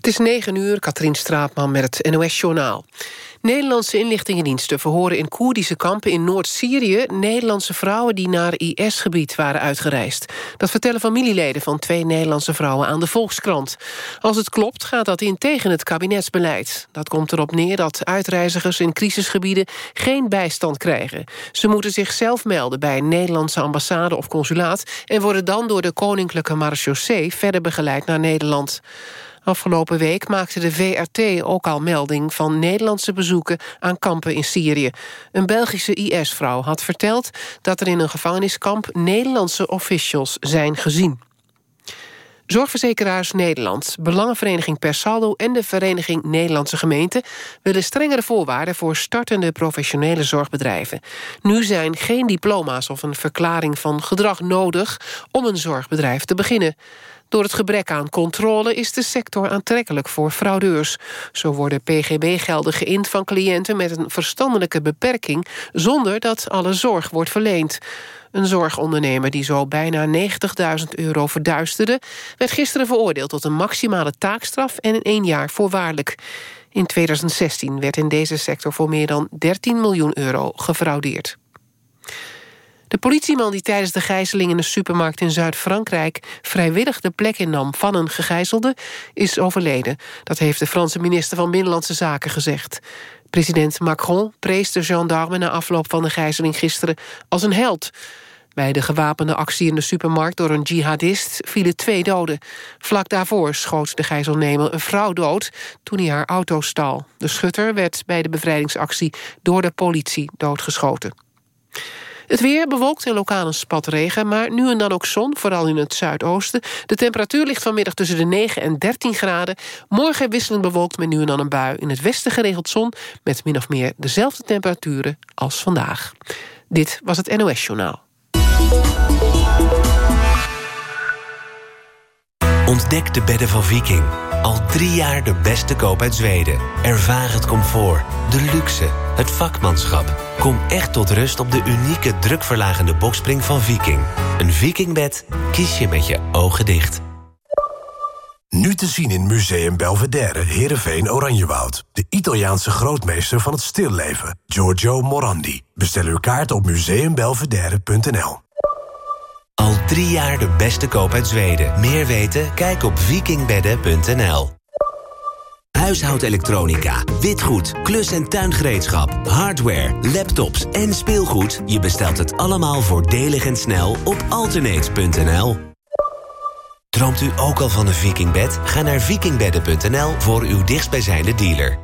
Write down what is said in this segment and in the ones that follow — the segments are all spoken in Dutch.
Het is 9 uur, Katrien Straatman met het NOS-journaal. Nederlandse inlichtingendiensten verhoren in Koerdische kampen in Noord-Syrië... Nederlandse vrouwen die naar IS-gebied waren uitgereisd. Dat vertellen familieleden van twee Nederlandse vrouwen aan de Volkskrant. Als het klopt gaat dat in tegen het kabinetsbeleid. Dat komt erop neer dat uitreizigers in crisisgebieden geen bijstand krijgen. Ze moeten zichzelf melden bij een Nederlandse ambassade of consulaat... en worden dan door de Koninklijke Marechaussee verder begeleid naar Nederland. Afgelopen week maakte de VRT ook al melding van Nederlandse bezoeken aan kampen in Syrië. Een Belgische IS-vrouw had verteld dat er in een gevangeniskamp Nederlandse officials zijn gezien. Zorgverzekeraars Nederland, Belangenvereniging Persaldo... en de Vereniging Nederlandse Gemeenten... willen strengere voorwaarden voor startende professionele zorgbedrijven. Nu zijn geen diploma's of een verklaring van gedrag nodig... om een zorgbedrijf te beginnen. Door het gebrek aan controle is de sector aantrekkelijk voor fraudeurs. Zo worden pgb-gelden geïnd van cliënten met een verstandelijke beperking... zonder dat alle zorg wordt verleend. Een zorgondernemer die zo bijna 90.000 euro verduisterde... werd gisteren veroordeeld tot een maximale taakstraf en één jaar voorwaardelijk. In 2016 werd in deze sector voor meer dan 13 miljoen euro gefraudeerd. De politieman die tijdens de gijzeling in een supermarkt in Zuid-Frankrijk... vrijwillig de plek innam van een gegijzelde, is overleden. Dat heeft de Franse minister van Binnenlandse Zaken gezegd. President Macron prees de gendarme na afloop van de gijzeling gisteren als een held. Bij de gewapende actie in de supermarkt door een jihadist vielen twee doden. Vlak daarvoor schoot de gijzelnemer een vrouw dood toen hij haar auto stal. De schutter werd bij de bevrijdingsactie door de politie doodgeschoten. Het weer bewolkt en lokaal een spat regen, maar nu en dan ook zon, vooral in het zuidoosten. De temperatuur ligt vanmiddag tussen de 9 en 13 graden. Morgen wisselend bewolkt met nu en dan een bui. In het westen geregeld zon, met min of meer dezelfde temperaturen als vandaag. Dit was het NOS Journaal. Ontdek de bedden van Viking. Al drie jaar de beste koop uit Zweden. Ervaar het comfort, de luxe, het vakmanschap. Kom echt tot rust op de unieke drukverlagende bokspring van Viking. Een Vikingbed kies je met je ogen dicht. Nu te zien in Museum Belvedere, Heerenveen, Oranjewoud. De Italiaanse grootmeester van het stilleven, Giorgio Morandi. Bestel uw kaart op museumbelvedere.nl. Al drie jaar de beste koop uit Zweden. Meer weten? Kijk op vikingbedden.nl. Huishoudelektronica, witgoed, klus- en tuingereedschap, hardware, laptops en speelgoed. Je bestelt het allemaal voordelig en snel op alternate.nl. Droomt u ook al van een vikingbed? Ga naar vikingbedden.nl voor uw dichtstbijzijnde dealer.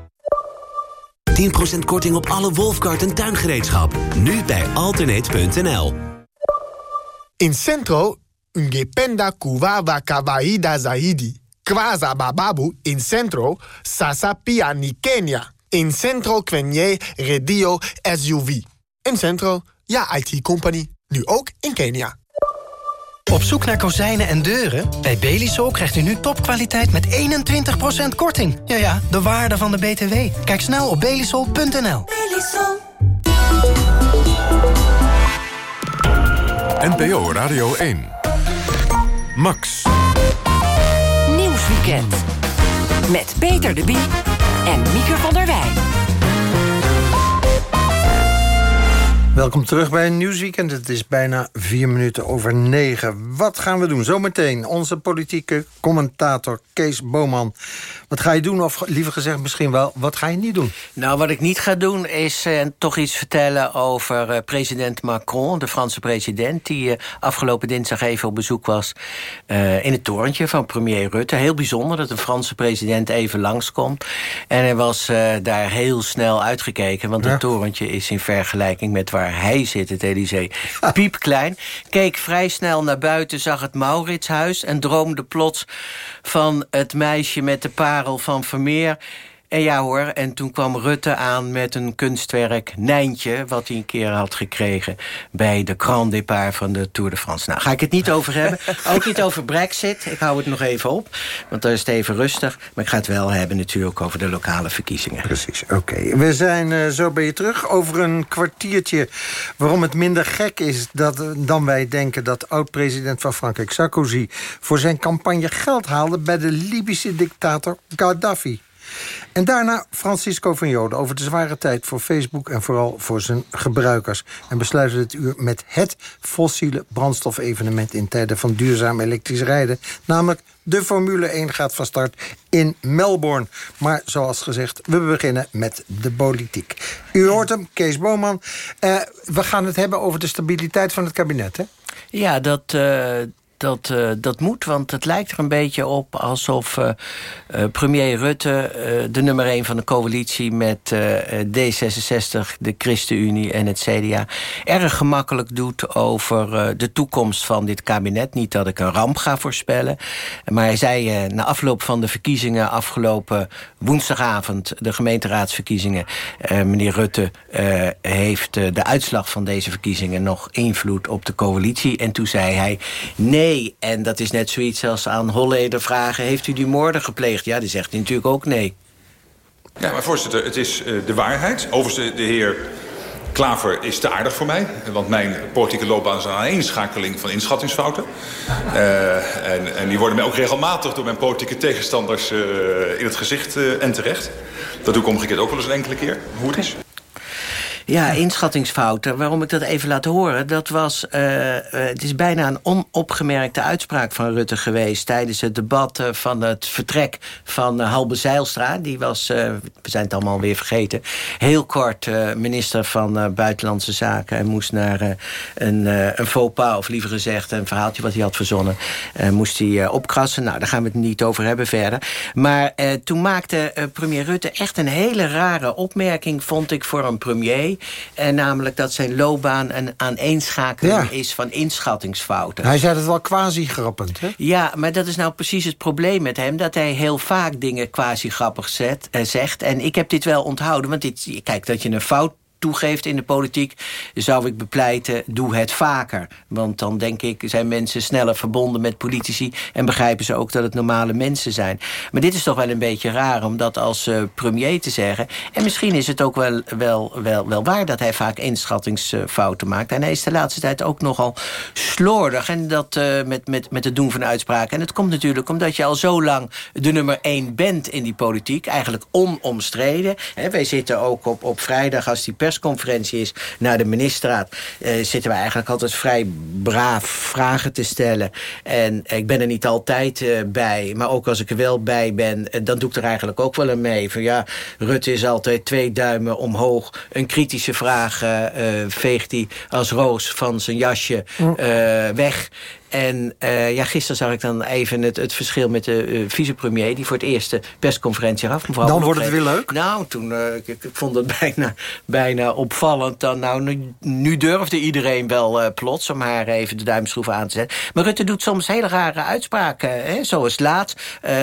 10% korting op alle Wolfkart en tuingereedschap. Nu bij alternate.nl. In Centro, ungependa kuwawa kawaida zaidi. Kwaza bababu in Centro, sasa pia ni Kenya. In Centro kwenye redio SUV. In Centro, ja IT-company. Nu ook in Kenia. Op zoek naar kozijnen en deuren? Bij Belisol krijgt u nu topkwaliteit met 21% korting. Ja ja, de waarde van de BTW. Kijk snel op belisol.nl. Belisol. NPO Radio 1. Max. Nieuwsweekend. Met Peter de Bie en Mieke van der Wij. Welkom terug bij een Nieuwsweekend. Het is bijna vier minuten over negen. Wat gaan we doen? Zometeen onze politieke commentator Kees Boman. Wat ga je doen? Of liever gezegd misschien wel, wat ga je niet doen? Nou, wat ik niet ga doen is eh, toch iets vertellen over eh, president Macron... de Franse president, die eh, afgelopen dinsdag even op bezoek was... in het torentje van premier Rutte. Heel bijzonder dat een Franse president even langskomt. En hij was daar heel snel uitgekeken... want Ja. het torentje is in vergelijking met waar hij zit, het Elysée, piepklein. Keek vrij snel naar buiten, zag het Mauritshuis... en droomde plots van het meisje met de parel van Vermeer En ja hoor, en toen kwam Rutte aan met een kunstwerk Nijntje... wat hij een keer had gekregen bij de Grand Départ van de Tour de France. Nou, ga ik het niet over hebben. Ook niet over Brexit. Ik hou het nog even op, want daar is het even rustig. Maar ik ga het wel hebben natuurlijk over de lokale verkiezingen. Precies, oké. We zijn uh, zo bij je terug over een kwartiertje... waarom het minder gek is dat, dan wij denken... dat oud-president van Frankrijk, Sarkozy... voor zijn campagne geld haalde bij de Libische dictator Gaddafi. En daarna Francisco van Joden over de zware tijd voor Facebook... en vooral voor zijn gebruikers. En besluiten het uur met het fossiele brandstofevenement... in tijden van duurzaam elektrisch rijden. Namelijk de Formule 1 gaat van start in Melbourne. Maar zoals gezegd, we beginnen met de politiek. U hoort hem, Kees Boman. Uh, we gaan het hebben over de stabiliteit van het kabinet, hè? Ja, dat... Uh dat, uh, dat moet. Want het lijkt er een beetje op alsof uh, uh, premier Rutte... de nummer 1 van de coalitie met D66, de ChristenUnie en het CDA... erg gemakkelijk doet over de toekomst van dit kabinet. Niet dat ik een ramp ga voorspellen. Maar hij zei na afloop van de verkiezingen afgelopen woensdagavond... de gemeenteraadsverkiezingen... meneer Rutte heeft de uitslag van deze verkiezingen nog invloed op de coalitie. En toen zei hij... nee nee. En dat is net zoiets als aan Holleder vragen... heeft u die moorden gepleegd? Ja, die zegt natuurlijk ook nee. Ja, maar voorzitter, het is uh, de waarheid. Overigens, de, heer Klaver is te aardig voor mij. Want mijn politieke loopbaan is een aaneenschakeling van inschattingsfouten. Uh, en, en, die worden mij ook regelmatig door mijn politieke tegenstanders uh, in het gezicht en terecht. Dat doe ik omgekeerd ook wel eens een enkele keer, hoe het is. Ja, inschattingsfouten. Waarom ik dat even laat horen... dat was, uh, uh, het is bijna een onopgemerkte uitspraak van Rutte geweest... tijdens het debat uh, van het vertrek van Halbe Zeilstra. Die was, we zijn het allemaal weer vergeten... heel kort minister van Buitenlandse Zaken... en moest naar een, een faux pas, of liever gezegd... een verhaaltje wat hij had verzonnen... moest hij opkrassen. Nou, daar gaan we het niet over hebben verder. Maar toen maakte premier Rutte echt een hele rare opmerking... vond ik voor een premier... En namelijk dat zijn loopbaan een aaneenschakeling is van inschattingsfouten. Hij zei het wel quasi-grappend, hè? Ja, maar dat is nou precies het probleem met hem. Dat hij heel vaak dingen quasi-grappig eh, zegt. En ik heb dit wel onthouden. Want dit, kijk, dat je een fout toegeeft in de politiek... zou ik bepleiten, doe het vaker. Want dan denk ik, zijn mensen sneller verbonden met politici... en begrijpen ze ook dat het normale mensen zijn. Maar dit is toch wel een beetje raar om dat als uh, premier te zeggen. En misschien is het ook wel, wel, wel, wel waar dat hij vaak inschattingsfouten maakt. En hij is de laatste tijd ook nogal slordig. En dat uh, met, met, met het doen van uitspraken. En het komt natuurlijk omdat je al zo lang de nummer één bent in die politiek. Eigenlijk onomstreden. Wij zitten ook op, op vrijdag als die persconferentie is naar de ministerraad... Uh, zitten we eigenlijk altijd vrij braaf vragen te stellen. En ik ben er niet altijd uh, bij. Maar ook als ik er wel bij ben, uh, dan doe ik er eigenlijk ook wel een mee. Van ja, Rutte is altijd twee duimen omhoog. Een kritische vraag veegt hij als roos van zijn jasje weg. En uh, ja, gisteren zag ik dan even het, het verschil met de uh, vicepremier... die voor het eerst de persconferentie gaf. Mevrouw dan wordt het weer leuk? Nou, toen, uh, ik, ik, vond het bijna, bijna opvallend. Dan, nou, nu, nu durfde iedereen wel plots om haar even de duimschroeven aan te zetten. Maar Rutte doet soms hele rare uitspraken. Hè, zoals laat,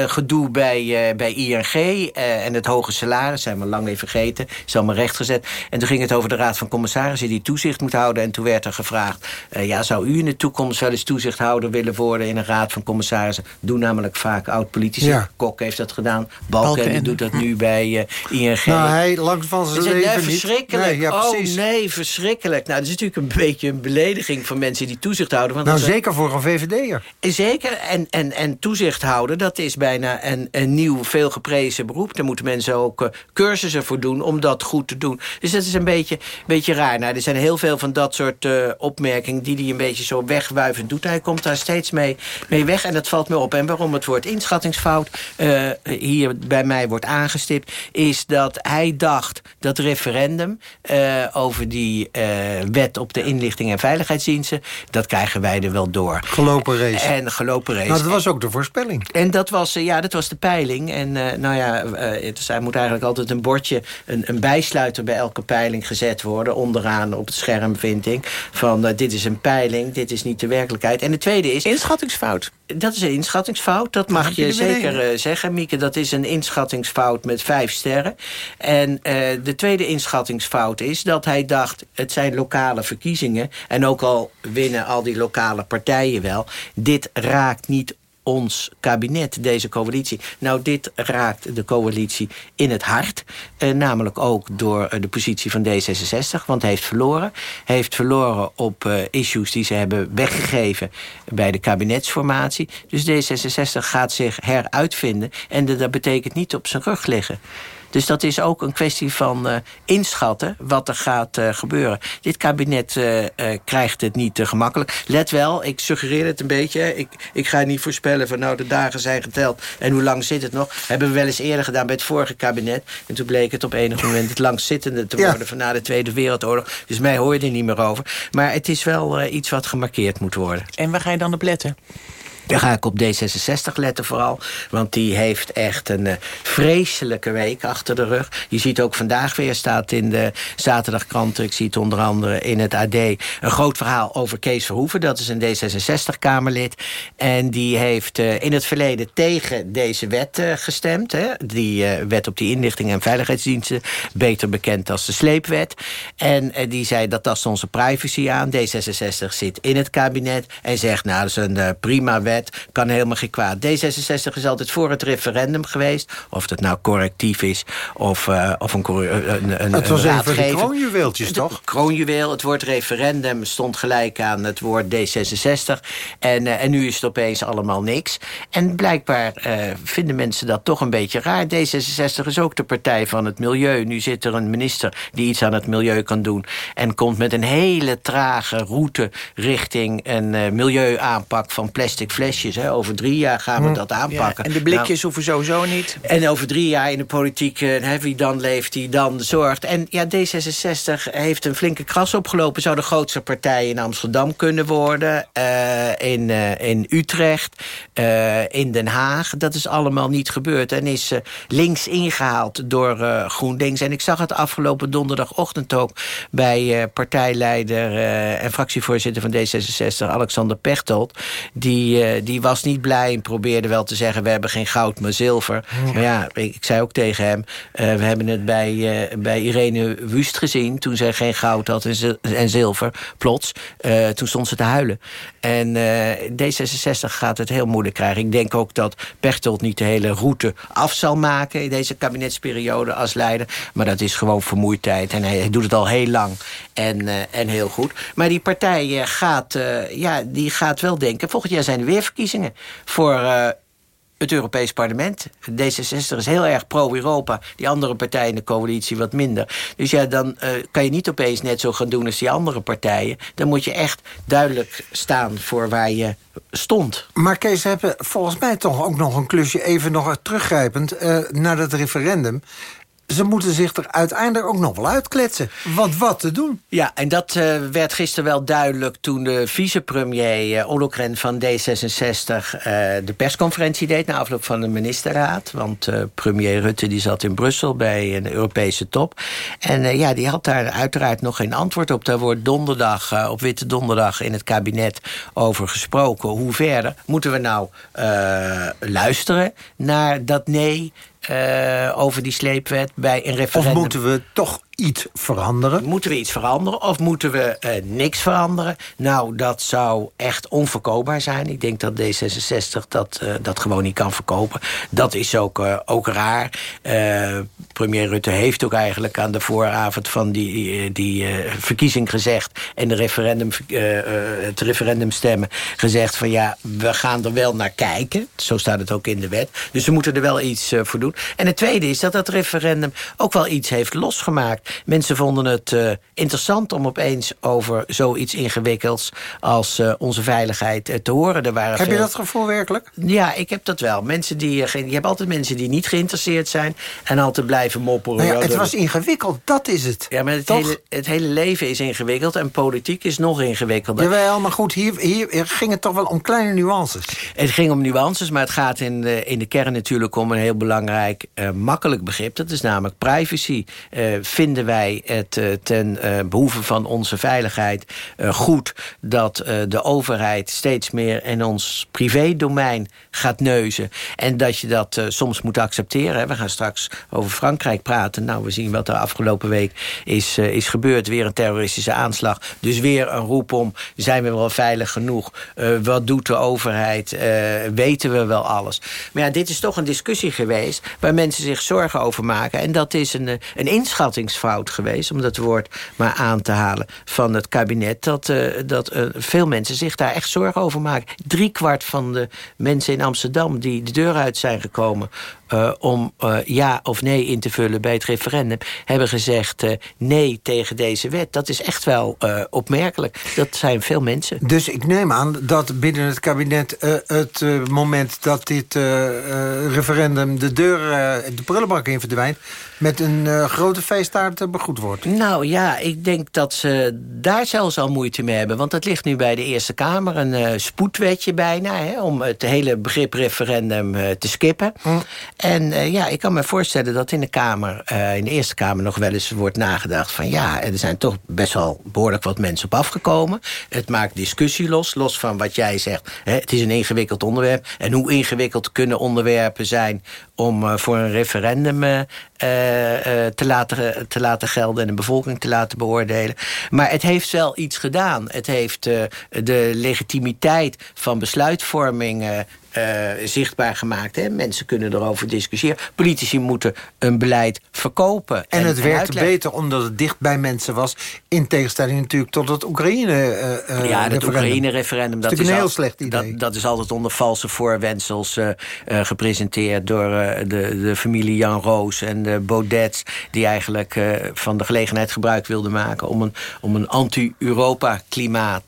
gedoe bij, bij ING en het hoge salaris. Zijn we lang weer vergeten, is allemaal rechtgezet. En toen ging het over de Raad van Commissarissen... die toezicht moet houden. En toen werd er gevraagd... ja, zou u in de toekomst wel eens toezicht toezichthouder willen worden in een raad van commissarissen. Doen namelijk vaak oud-politici. Ja. Kok heeft dat gedaan. Balken doet dat nu bij uh, ING. Nou, hij langs van zijn leven nee, verschrikkelijk. Nee, ja, oh nee, verschrikkelijk. Nou, dat is natuurlijk een beetje een belediging van mensen die toezicht houden. Want nou, zeker voor een VVD'er. Zeker. En, en, en toezicht houden, dat is bijna een, een nieuw, veel geprezen beroep. Daar moeten mensen ook uh, cursussen voor doen om dat goed te doen. Dus dat is een beetje, beetje raar. Nou, er zijn heel veel van dat soort uh, opmerkingen die hij een beetje zo wegwuivend doet. Hij komt daar steeds mee, mee weg. En dat valt me op. En waarom het woord inschattingsfout uh, hier bij mij wordt aangestipt... is dat hij dacht dat referendum uh, over die uh, wet op de inlichting en veiligheidsdiensten... dat krijgen wij er wel door. Gelopen race. En gelopen race. Nou, dat was ook de voorspelling. En dat was, ja, dat was de peiling. En nou ja, het, er moet eigenlijk altijd een bordje... Een, een bijsluiter bij elke peiling gezet worden. Onderaan op het scherm, vind ik. Van dit is een peiling, dit is niet de werkelijkheid. En de tweede is... Inschattingsfout. Dat is een inschattingsfout, dat mag je zeker uh, zeggen, Mieke. Dat is een inschattingsfout met vijf sterren. En uh, de tweede inschattingsfout is dat hij dacht... het zijn lokale verkiezingen en ook al winnen al die lokale partijen wel... dit raakt niet ons kabinet, deze coalitie. Nou, dit raakt de coalitie in het hart. Eh, namelijk ook door eh, de positie van D66. Want hij heeft verloren. Hij heeft verloren op eh, issues die ze hebben weggegeven... bij de kabinetsformatie. Dus D66 gaat zich heruitvinden. En dat betekent niet op zijn rug liggen. Dus dat is ook een kwestie van uh, inschatten wat er gaat uh, gebeuren. Dit kabinet uh, krijgt het niet gemakkelijk. Let wel, ik suggereer het een beetje. Ik, ik ga niet voorspellen van nou de dagen zijn geteld en hoe lang zit het nog. Hebben we wel eens eerder gedaan bij het vorige kabinet. En toen bleek het op enig moment het langzittende te worden... Ja. van na de Tweede Wereldoorlog. Dus mij hoor je er niet meer over. Maar het is wel iets wat gemarkeerd moet worden. En waar ga je dan op letten? Daar ga ik op D66 letten vooral. Want die heeft echt een uh, vreselijke week achter de rug. Je ziet ook vandaag weer, staat in de zaterdagkrant... ik zie het onder andere in het AD... een groot verhaal over Kees Verhoeven. Dat is een D66-Kamerlid. En die heeft uh, in het verleden tegen deze wet uh, gestemd. Hè? Die wet op die inlichting en veiligheidsdiensten. Beter bekend als de sleepwet. En die zei dat tast onze privacy aan. D66 zit in het kabinet en zegt... nou, dat is een prima wet kan helemaal geen kwaad. D66 is altijd voor het referendum geweest. Of dat nou correctief is of, uh, of een, een, een Het was een even de kroonjuweeltjes, toch? kroonjuweel, het woord referendum stond gelijk aan het woord D66. En, uh, en nu is het opeens allemaal niks. En blijkbaar uh, vinden mensen dat toch een beetje raar. D66 is ook de partij van het milieu. Nu zit er een minister die iets aan het milieu kan doen. En komt met een hele trage route richting een milieuaanpak van plastic flesjes. Hè. Over drie jaar gaan we dat aanpakken. Ja, en de blikjes nou, hoeven sowieso niet. En over drie jaar in de politiek, uh, wie dan leeft, die dan zorgt. En ja, D66 heeft een flinke kras opgelopen. Zou de grootste partij in Amsterdam kunnen worden. Uh, in, uh, in Utrecht. in Den Haag. Dat is allemaal niet gebeurd. En is links ingehaald door GroenLinks. En ik zag het afgelopen donderdagochtend ook... bij partijleider en fractievoorzitter van D66, Alexander Pechtold. Die eh, die was niet blij en probeerde wel te zeggen... we hebben geen goud, maar zilver. Maar ja, ik, ik, zei ook tegen hem... Uh, we hebben het bij, uh, bij Irene Wust gezien... toen zij geen goud had en, en zilver, plots. toen stond ze te huilen. En D66 gaat het heel moeilijk krijgen. Ik denk ook dat Pechtold niet de hele route af zal maken... in deze kabinetsperiode als leider. Maar dat is gewoon vermoeidheid. En hij, hij doet het al heel lang en, en heel goed. Maar die partij gaat, ja, die gaat wel denken... volgend jaar zijn er weer verkiezingen voor uh, het Europees Parlement. D66 is heel erg pro-Europa. Die andere partijen in de coalitie wat minder. Dus ja, dan uh, kan je niet opeens net zo gaan doen als die andere partijen. Dan moet je echt duidelijk staan voor waar je stond. Maar Kees, ze hebben volgens mij toch ook nog een klusje... even nog teruggrijpend uh, naar dat referendum ze moeten zich er uiteindelijk ook nog wel uitkletsen. Want wat te doen? Ja, en dat uh, werd gisteren wel duidelijk... toen de vicepremier uh, Ollokren van D66 uh, de persconferentie deed... na afloop van de ministerraad. Want premier Rutte die zat in Brussel bij een Europese top. En ja, die had daar uiteraard nog geen antwoord op. Daar wordt donderdag, op Witte Donderdag in het kabinet over gesproken. Hoe verder moeten we nou luisteren naar dat nee... Uh, over die sleepwet bij een referendum. Of moeten we toch iets veranderen? Moeten we iets veranderen of moeten we uh, niks veranderen? Nou, dat zou echt onverkoopbaar zijn. Ik denk dat D66 dat, uh, dat gewoon niet kan verkopen. Dat is ook, uh, ook raar. premier Rutte heeft ook eigenlijk aan de vooravond van die, die verkiezing gezegd... en de referendum, het referendum stemmen gezegd van... ja, we gaan er wel naar kijken. Zo staat het ook in de wet. Dus we moeten er wel iets voor doen. En het tweede is dat dat referendum ook wel iets heeft losgemaakt Mensen vonden het uh, interessant om opeens over zoiets ingewikkelds... als uh, onze veiligheid uh, te horen. Er waren heb veel... je dat gevoel werkelijk? Ja, ik heb dat wel. Mensen die, je hebt altijd mensen die niet geïnteresseerd zijn... en altijd blijven mopperen. Nou ja, het was ingewikkeld, dat is het. Ja, maar het hele, het hele, leven is ingewikkeld... en politiek is nog ingewikkelder. Jawel, maar goed, hier, hier ging het toch wel om kleine nuances. Het ging om nuances, maar het gaat in de, in de kern natuurlijk... om een heel belangrijk, makkelijk begrip. Dat is namelijk privacy. vinden vinden wij het eh, ten eh, behoeve van onze veiligheid eh, goed... dat de overheid steeds meer in ons privédomein gaat neuzen. En dat je dat soms moet accepteren. We gaan straks over Frankrijk praten. Nou, we zien wat er afgelopen week is, is gebeurd. Weer een terroristische aanslag. Dus weer een roep om, zijn we wel veilig genoeg? Wat doet de overheid? Weten we wel alles? Maar ja, dit is toch een discussie geweest... waar mensen zich zorgen over maken. En dat is een, een inschattingsfout geweest... om dat woord maar aan te halen van het kabinet... dat, eh, dat eh, veel mensen zich daar echt zorgen over maken. Driekwart van de mensen in Amsterdam die de deur uit zijn gekomen... eh, om ja of nee in te vullen bij het referendum... hebben gezegd nee tegen deze wet. Dat is echt wel opmerkelijk. Dat zijn veel mensen. Dus ik neem aan dat binnen het kabinet het moment dat dit referendum de deur, de prullenbak in verdwijnt, met een grote feesttaart eh, begroet wordt. Nou ja, ik denk dat ze daar zelfs al moeite mee hebben. Want dat ligt nu bij de Eerste Kamer. Een eh, spoedwetje bijna. Hè, om het hele begrip referendum eh, te skippen. En eh, ja, ik kan me voorstellen dat in de Kamer, eh, in de Eerste Kamer nog wel eens wordt nagedacht van ja, er zijn toch best wel behoorlijk wat mensen op afgekomen. Het maakt discussie los, los van wat jij zegt. Hè, het is een ingewikkeld onderwerp. En hoe ingewikkeld kunnen onderwerpen zijn om eh, voor een referendum eh, eh, te, laten, te laten gelden... en de bevolking te laten beoordelen. Maar het heeft wel iets gedaan. Het heeft de legitimiteit van besluitvorming... eh, zichtbaar gemaakt. Hè? Mensen kunnen erover discussiëren. Politici moeten een beleid verkopen. En, het werkte uitleggen. beter omdat het dicht bij mensen was... in tegenstelling natuurlijk tot het Oekraïne eh, eh, ja, het referendum. Oekraïne-referendum... Dat is heel slecht idee. Dat, dat is altijd onder valse voorwendsels eh, gepresenteerd... door de, de familie Jan Roos en de Baudets... die eigenlijk van de gelegenheid gebruik wilden maken... om een, om een anti-Europa-klimaat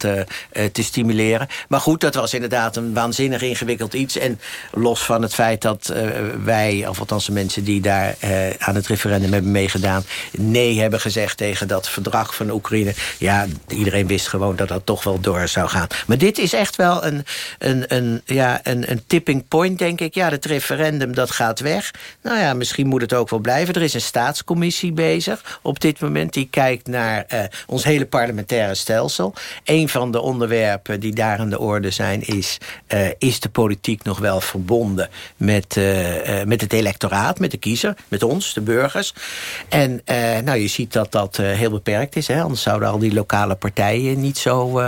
te stimuleren. Maar goed, dat was inderdaad een waanzinnig ingewikkeld iets. En los van het feit dat eh, wij, of althans de mensen... die daar eh, aan het referendum hebben meegedaan... nee hebben gezegd tegen dat verdrag van Oekraïne... ja, iedereen wist gewoon dat dat toch wel door zou gaan. Maar dit is echt wel een, een, een, ja, een, een tipping point, denk ik. Ja, het referendum, dat gaat weg. Nou ja, misschien moet het ook wel blijven. Er is een staatscommissie bezig op dit moment. Die kijkt naar eh, ons hele parlementaire stelsel. Een van de onderwerpen die daar aan de orde zijn... is, is de politiek nog wel verbonden met, eh, eh, met het electoraat, met de kiezer... met ons, de burgers. En eh, nou, je ziet dat dat heel beperkt is. Hè? Anders zouden al die lokale partijen niet zo,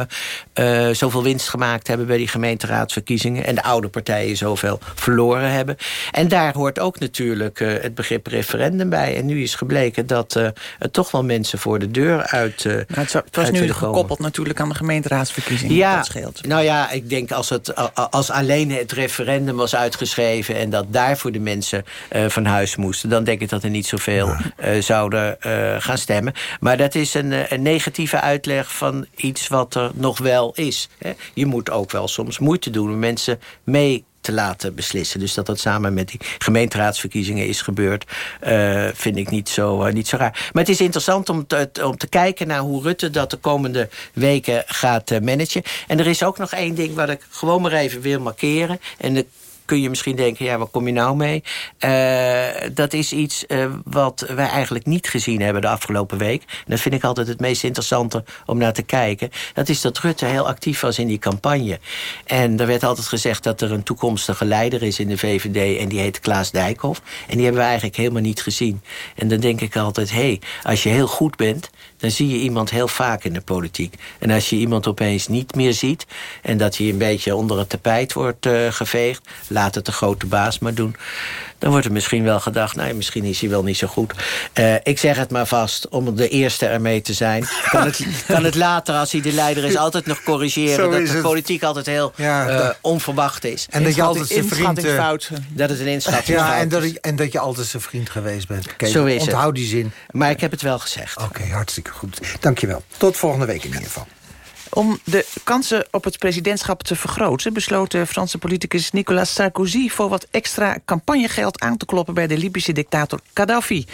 zoveel winst gemaakt hebben... bij die gemeenteraadsverkiezingen. En de oude partijen zoveel verloren hebben. En daar hoort ook natuurlijk het begrip referendum bij. En nu is gebleken dat er toch wel mensen voor de deur uit Nou, het, was nu gekoppeld natuurlijk aan de gemeenteraadsverkiezingen. Ja, Dat scheelt. nou ja, ik denk als, het, als alleen het referendum was uitgeschreven... en dat daarvoor de mensen eh, van huis moesten... dan denk ik dat er niet zoveel eh, zouden eh, gaan stemmen. Maar dat is een, een negatieve uitleg van iets wat er nog wel is. Hè. Je moet ook wel soms moeite doen om mensen mee te laten beslissen. Dus dat dat samen met die gemeenteraadsverkiezingen is gebeurd... eh, vind ik niet zo, eh, niet zo raar. Maar het is interessant om te, om te kijken naar hoe Rutte dat de komende weken gaat eh, managen. En er is ook nog één ding wat ik gewoon maar even wil markeren. En dat kun je misschien denken, ja, waar kom je nou mee? Eh, dat is iets eh, wat wij eigenlijk niet gezien hebben de afgelopen week. En dat vind ik altijd het meest interessante om naar te kijken. Dat is dat Rutte heel actief was in die campagne. En er werd altijd gezegd dat er een toekomstige leider is in de VVD... en die heet Klaas Dijkhoff. En die hebben we eigenlijk helemaal niet gezien. En dan denk ik altijd, hé, hey, als je heel goed bent... dan zie je iemand heel vaak in de politiek. En als je iemand opeens niet meer ziet... en dat hij een beetje onder het tapijt wordt eh, geveegd... laat het de grote baas maar doen... dan wordt er misschien wel gedacht... nou, misschien is hij wel niet zo goed. Eh, ik zeg het maar vast, om de eerste ermee te zijn. Kan het, kan het later, als hij de leider is, altijd nog Zo corrigeren... dat de het. politiek altijd heel Ja, eh, dat- onverwacht is. En dat je altijd zijn vriend... Dat het een inschatting Ja, en dat, en dat je altijd zijn vriend geweest bent. Zo is het. Onthoud die zin. Maar ik heb het wel gezegd. Oké, hartstikke goed. Dankjewel. Tot volgende week in ieder geval. Om de kansen op het presidentschap te vergroten... besloot de Franse politicus Nicolas Sarkozy... voor wat extra campagnegeld aan te kloppen... bij de Libische dictator Gaddafi.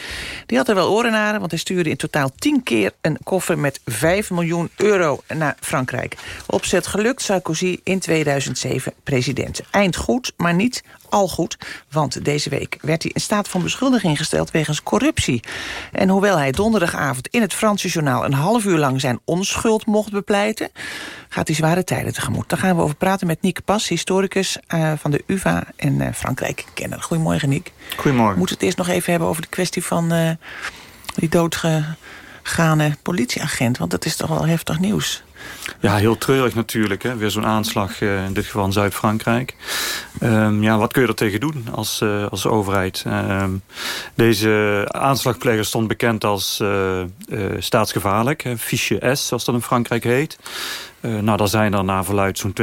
Die had er wel oren naar, want hij stuurde in totaal tien keer... een koffer met 5 miljoen euro naar Frankrijk. Opzet gelukt, Sarkozy in 2007 president. Eind goed, maar niet al goed. Want deze week werd hij in staat van beschuldiging gesteld wegens corruptie. En hoewel hij donderdagavond in het Franse journaal... een half uur lang zijn onschuld mocht bepleiten... gaat hij zware tijden tegemoet. Daar gaan we over praten met Niek Pas, historicus uh, van de UvA in uh, Frankrijk. Kennen. Goedemorgen, Niek. Goedemorgen. We moeten het eerst nog even hebben over de kwestie van uh, die doodgegane politieagent. Want dat is toch wel heftig nieuws. Ja, heel treurig natuurlijk. Hè? Weer zo'n aanslag, uh, in dit geval in Zuid-Frankrijk. Um, ja, wat kun je er tegen doen als, uh, als overheid? Um, deze aanslagpleger stond bekend als uh, staatsgevaarlijk. Fiche S, zoals dat in Frankrijk heet. Uh, nou, daar zijn er naar verluid zo'n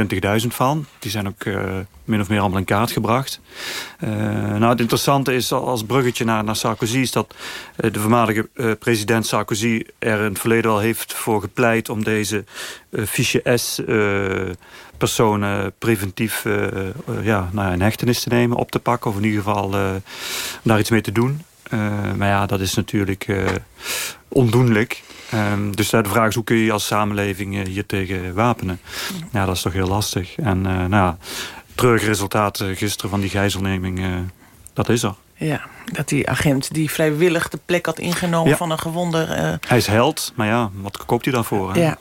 20.000 van. Die zijn ook uh, min of meer allemaal in kaart gebracht. Uh, nou, het interessante is als bruggetje naar, naar Sarkozy... is dat de voormalige president Sarkozy er in het verleden al heeft voor gepleit... om deze fiche S personen preventief ja, nou in hechtenis te nemen, op te pakken... of in ieder geval daar iets mee te doen. maar ja, dat is natuurlijk ondoenlijk... Um, dus de vraag is hoe kun je als samenleving uh, hier tegen wapenen? Ja, dat is toch heel lastig. En uh, nou ja, treurige resultaat uh, gisteren van die gijzelneming, dat is er. Ja, dat die agent die vrijwillig de plek had ingenomen ja. van een gewonde... Uh... Hij is held, maar ja, wat koopt hij daarvoor? Hè? Ja.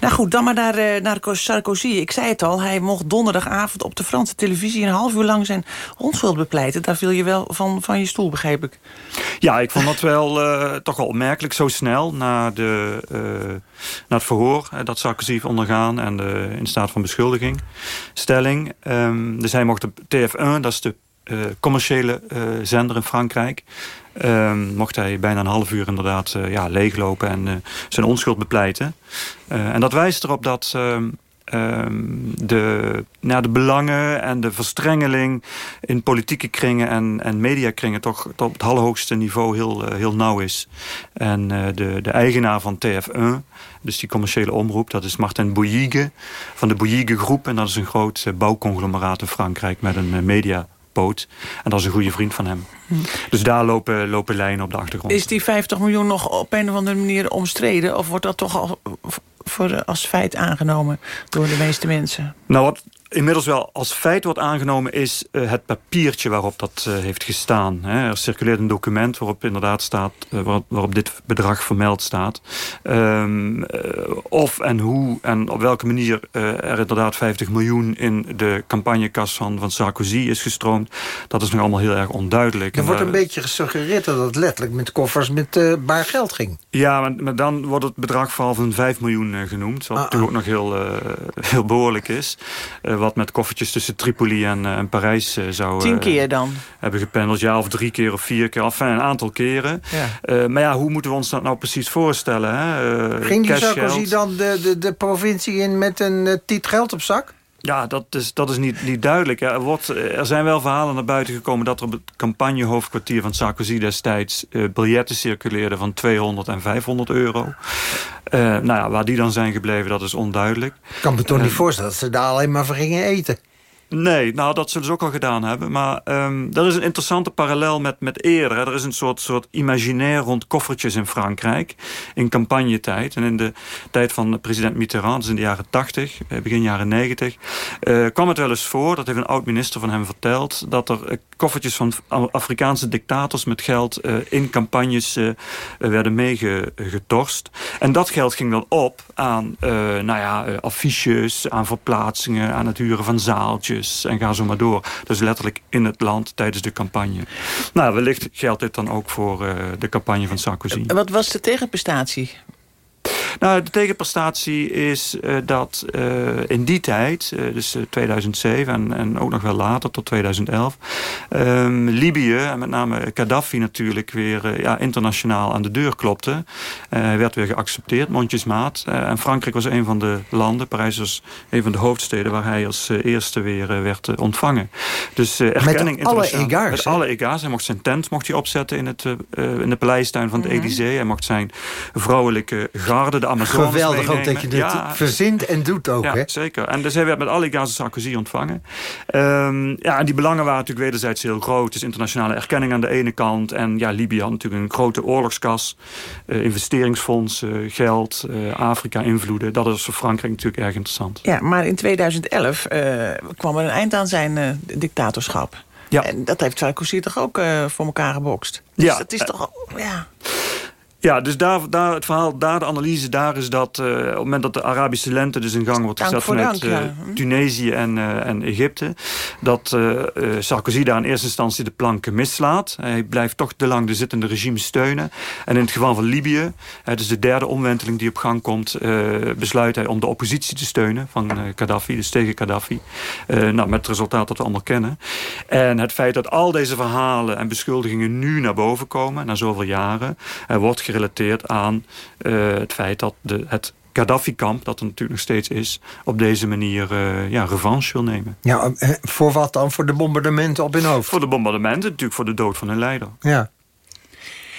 Nou goed, dan maar naar, uh, naar Sarkozy. Ik zei het al, hij mocht donderdagavond op de Franse televisie... een half uur lang zijn onschuld bepleiten. Daar viel je wel van, van je stoel, begreep ik. Ja, ik vond dat wel uh, toch wel opmerkelijk. Zo snel na, de, na het verhoor dat Sarkozy heeft ondergaan... en de in staat van beschuldiging, stelling. Um, dus hij mocht de TF1, dat is de uh, commerciële uh, zender in Frankrijk. Uh, mocht hij bijna een half uur inderdaad uh, ja, leeglopen en zijn onschuld bepleiten. en dat wijst erop dat ehm, de, nou, de belangen en de verstrengeling in politieke kringen en, en mediakringen toch op het allerhoogste niveau heel, heel nauw is. En de, de eigenaar van TF1, dus die commerciële omroep, dat is Martin Bouygues van de Bouygues Groep. En dat is een groot bouwconglomeraat in Frankrijk met een media en dat is een goede vriend van hem. Hm. Dus daar lopen, lopen lijnen op de achtergrond. Is die 50 miljoen nog op een of andere manier omstreden? Of wordt dat toch al voor, als feit aangenomen door de meeste mensen? Nou, wat inmiddels wel als feit wordt aangenomen... is uh, het papiertje waarop dat uh, heeft gestaan. Hè. Er circuleert een document waarop inderdaad staat... Uh, waarop, waarop, dit bedrag vermeld staat. Um, of en hoe en op welke manier er inderdaad 50 miljoen... in de campagnekas van, van Sarkozy is gestroomd... dat is nog allemaal heel erg onduidelijk. Er wordt een beetje gesuggereerd dat het letterlijk met koffers met baar geld ging. Ja, maar, maar, dan wordt het bedrag vooral van 5 miljoen genoemd. Wat ah, natuurlijk ook nog heel, heel behoorlijk is wat met koffertjes tussen Tripoli en, uh, en Parijs uh, zou... Tien keer dan? Hebben gependeld, ja, of drie keer of vier keer. Enfin, een aantal keren. Ja. maar ja, hoe moeten we ons dat nou precies voorstellen? Hè? Ging die Sarkozy dan de, de, de provincie in met een tiet geld op zak? Ja, dat is, dat is niet, niet duidelijk. Er, wordt, er zijn wel verhalen naar buiten gekomen... dat er op het campagnehoofdkwartier van Sarkozy destijds... Uh, biljetten circuleerden van 200 en 500 euro. Uh, nou ja, waar die dan zijn gebleven, dat is onduidelijk. Ik kan me toch uh, niet voorstellen dat ze daar alleen maar voor gingen eten. Nee, nou dat zullen ze ook al gedaan hebben. Maar um, er is een interessante parallel met, met eerder. Er is een soort, soort imaginair rond koffertjes in Frankrijk. In campagnetijd. En in de tijd van president Mitterrand, dus in de jaren 80, begin jaren 90... Uh, kwam het wel eens voor, dat heeft een oud-minister van hem verteld... dat er uh, koffertjes van Afrikaanse dictators met geld... Uh, in campagnes werden meegetorst. En dat geld ging dan op aan nou ja, affiches, aan verplaatsingen... aan het huren van zaaltjes en ga zo maar door. Dus letterlijk in het land tijdens de campagne. Nou, wellicht geldt dit dan ook voor de campagne van Sarkozy. Wat was de tegenprestatie? Nou, de tegenprestatie is uh, dat uh, in die tijd, uh, dus 2007 en, en, ook nog wel later, tot 2011... Um, Libië, en met name Gaddafi natuurlijk, weer ja, internationaal aan de deur klopte. Hij werd weer geaccepteerd, mondjesmaat. en Frankrijk was een van de landen, Parijs was een van de hoofdsteden... waar hij als eerste weer werd ontvangen. Dus erkenning met alle egaars. Met alle egaars. Hij mocht zijn tent mocht hij opzetten in, het, in de paleistuin van het mm -hmm. Elysée. Hij mocht zijn vrouwelijke garde, de Amazones Geweldig ook dat je dit ja, verzint en doet ook. Ja, hè? zeker. En dus hij werd met alle gazen Sarkozy ontvangen. Um, ja, en die belangen waren natuurlijk wederzijds heel groot. Dus internationale erkenning aan de ene kant. En ja, Libië had natuurlijk een grote oorlogskas. Uh, investeringsfondsen, uh, geld, uh, Afrika invloeden. Dat is voor Frankrijk natuurlijk erg interessant. Ja, maar in 2011 kwam er een eind aan zijn dictatorschap. Ja. En dat heeft Sarkozy toch ook uh, voor elkaar gebokst? Dus ja. dat is toch... Ja. Ja, dus daar, daar, het verhaal, daar de analyse daar is dat... Uh, op het moment dat de Arabische lente dus in gang wordt gezet... vanuit uh, Tunesië en, uh, en Egypte... dat Sarkozy daar in eerste instantie de planken mislaat. Hij blijft toch te lang de zittende regime steunen. En in het geval van Libië, dus de derde omwenteling die op gang komt... besluit hij om de oppositie te steunen van Gaddafi, dus tegen Gaddafi. nou, met het resultaat dat we allemaal kennen. En het feit dat al deze verhalen en beschuldigingen nu naar boven komen... na zoveel jaren, wordt gerelateerd aan uh, het feit dat de, het Gaddafi-kamp, dat er natuurlijk nog steeds is... op deze manier uh, ja, revanche wil nemen. Ja, eh, voor wat dan? Voor de bombardementen op hun hoofd? Voor de bombardementen, natuurlijk voor de dood van hun leider. Ja.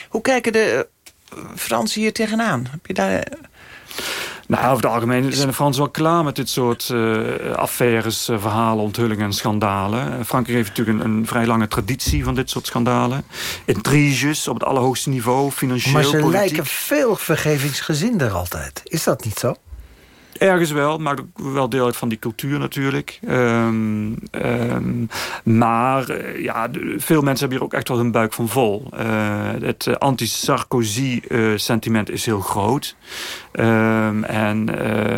Hoe kijken de Fransen hier tegenaan? Heb je daar... Nou, over het algemeen zijn de Fransen wel klaar met dit soort uh, affaires, uh, verhalen, onthullingen en schandalen. Frankrijk heeft natuurlijk een, een, vrij lange traditie van dit soort schandalen. Intriges op het allerhoogste niveau, financieel, Maar ze politiek. lijken veel vergevingsgezinder altijd. Is dat niet zo? Ergens wel, ook wel deel uit van die cultuur natuurlijk. Um, um, maar uh, ja, veel mensen hebben hier ook echt wel hun buik van vol. Uh, het anti-Sarkozy-sentiment is heel groot. Um, en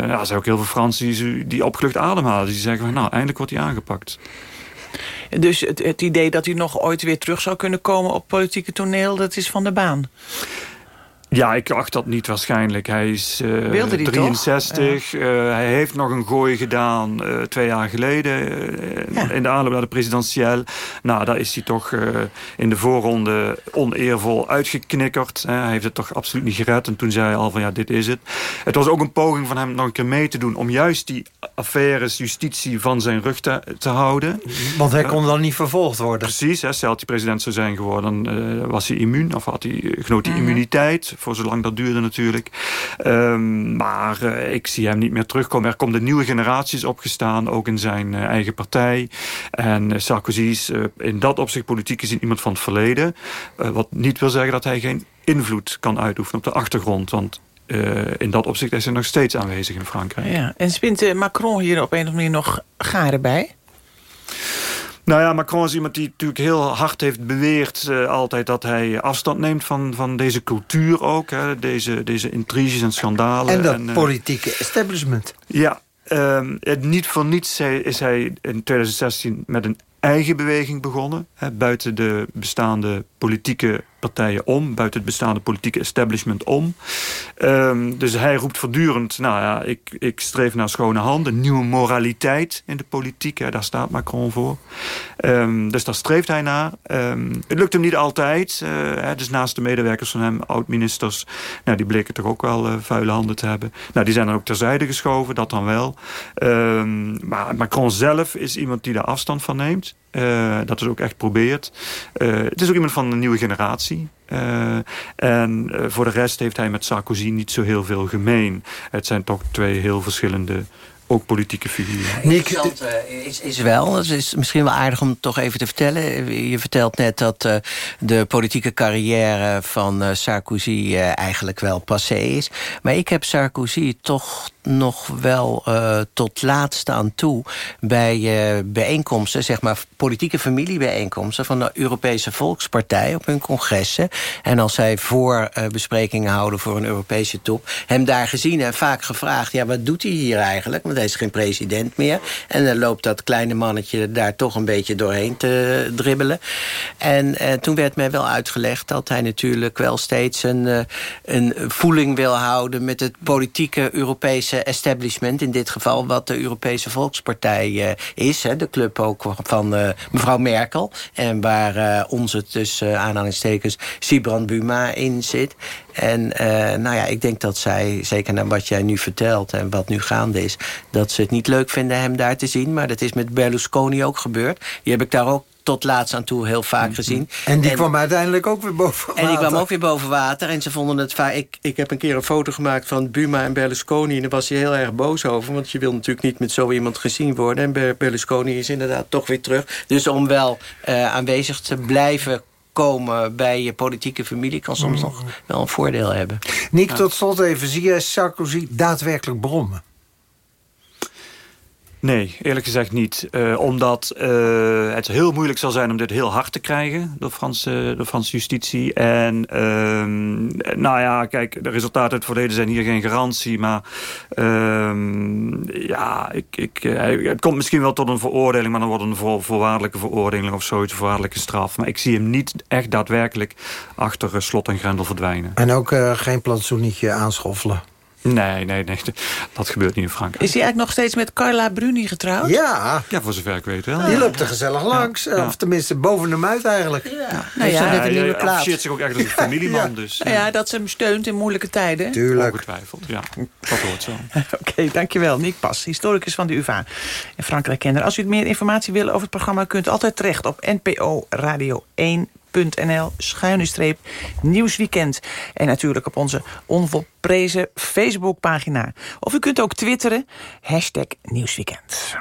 ja, er zijn ook heel veel Fransen die, die opgelucht ademhalen. Die zeggen van, nou, eindelijk wordt hij aangepakt. Dus het, het idee dat hij nog ooit weer terug zou kunnen komen op politieke toneel... dat is van de baan? Ja, ik acht dat niet waarschijnlijk. Hij is uh, 63. Ja. Uh, hij heeft nog een gooi gedaan uh, twee jaar geleden. Ja. In de aanloop naar de presidentieel. Nou, daar is hij toch in de voorronde oneervol uitgeknikkerd. hij heeft het toch absoluut niet gered. En toen zei hij al van ja, dit is het. Het was ook een poging van hem nog een keer mee te doen... om juist die affaires, justitie van zijn rug te, te houden. Want hij kon dan niet vervolgd worden. Precies. Hè, stel dat hij president zou zijn geworden... dan was hij immuun of had hij, genoot hij -hmm. immuniteit voor zolang dat duurde natuurlijk. Um, maar uh, ik zie hem niet meer terugkomen. Er komt een nieuwe generaties opgestaan, ook in zijn uh, eigen partij. En uh, Sarkozy is in dat opzicht politiek gezien iemand van het verleden. wat niet wil zeggen dat hij geen invloed kan uitoefenen op de achtergrond. Want in dat opzicht is hij nog steeds aanwezig in Frankrijk. Ja. En spint Macron hier op een of andere manier nog garen bij? Nou ja, Macron is iemand die natuurlijk heel hard heeft beweerd... Uh, altijd dat hij afstand neemt van, van deze cultuur ook. Hè, deze, deze intriges en schandalen. En dat en, uh, politieke establishment. Ja, um, het niet voor niets is hij in 2016 met een eigen beweging begonnen. Hè, buiten de bestaande politieke partijen om. Buiten het bestaande politieke establishment om. Um, dus hij roept voortdurend... nou ja, ik, ik streef naar schone handen. Nieuwe moraliteit in de politiek. Daar staat Macron voor. Um, dus daar streeft hij naar. Um, het lukt hem niet altijd. Uh, hè, dus naast de medewerkers van hem, oud-ministers... Nou, die bleken toch ook wel uh, vuile handen te hebben. Nou, die zijn dan ook terzijde geschoven. Dat dan wel. maar Macron zelf is iemand die daar afstand van neemt. Uh, dat is ook echt probeert. Uh, het is ook iemand van een nieuwe generatie. Uh, en voor de rest heeft hij met Sarkozy niet zo heel veel gemeen. Het zijn toch twee heel verschillende ook politieke figuren. Interessant uh, is, is wel, het is misschien wel aardig om toch even te vertellen. Je vertelt net dat uh, de politieke carrière van uh, Sarkozy eigenlijk wel passé is. Maar ik heb Sarkozy toch nog wel uh, tot laatst aan toe... bij uh, bijeenkomsten, zeg maar politieke familiebijeenkomsten... van de Europese Volkspartij op hun congressen. En als zij voorbesprekingen uh, houden voor een Europese top... hem daar gezien en vaak gevraagd... ja, wat doet hij hier eigenlijk? Want hij is geen president meer. En dan loopt dat kleine mannetje daar toch een beetje doorheen te dribbelen. En uh, toen werd mij wel uitgelegd dat hij natuurlijk wel steeds... een, uh, een voeling wil houden met het politieke Europese establishment. In dit geval wat de Europese Volkspartij uh, is. Hè, de club ook van mevrouw Merkel. En waar onze tussen aanhalingstekens Sibrand Buma in zit. En nou ja, ik denk dat zij, zeker naar wat jij nu vertelt... en wat nu gaande is, dat ze het niet leuk vinden hem daar te zien. Maar dat is met Berlusconi ook gebeurd. Die heb ik daar ook tot laatst aan toe heel vaak gezien. En die en, kwam uiteindelijk ook weer boven water. En die kwam ook weer boven water. En ze vonden het vaak... Ik, ik heb een keer een foto gemaakt van Buma en Berlusconi... en daar was hij heel erg boos over. Want je wil natuurlijk niet met zo iemand gezien worden. En Berlusconi is inderdaad toch weer terug. Dus om wel uh, aanwezig te blijven komen bij je politieke familie... kan soms mm. nog wel een voordeel hebben. Nick, tot slot even. Zie jij Sarkozy daadwerkelijk brommen? Nee, eerlijk gezegd niet. Uh, omdat uh, het heel moeilijk zal zijn om dit heel hard te krijgen... door Franse, de Franse justitie. En uh, nou ja, kijk, de resultaten uit het verleden zijn hier geen garantie. Maar ehm, ja, ik, ik, uh, het komt misschien wel tot een veroordeling... maar dan wordt een voor, voorwaardelijke veroordeling of zoiets, voorwaardelijke straf. Maar ik zie hem niet echt daadwerkelijk achter slot en grendel verdwijnen. En ook geen plantsoenetje aanschoffelen? Nee, nee, nee. Dat gebeurt niet in Frankrijk. Is hij eigenlijk nog steeds met Carla Bruni getrouwd? Ja. Ja, voor zover ik weet wel. Die loopt er gezellig langs. Ja. Of tenminste, boven de muit eigenlijk. Ja. Nou ja, net een nieuwe plaats. Hij zich ook echt als een familieman. Dus, nou ja, dat ze hem steunt in moeilijke tijden. Tuurlijk. Ongetwijfeld, ja. Dat hoort zo. Oké, okay, dankjewel. Nick Pas, historicus van de UvA en Frankrijk kenner. Als u meer informatie wil over het programma... kunt u altijd terecht op NPO Radio 1 nl schuine nieuwsweekend. En natuurlijk op onze onvolprezen Facebookpagina. Of u kunt ook twitteren, hashtag nieuwsweekend.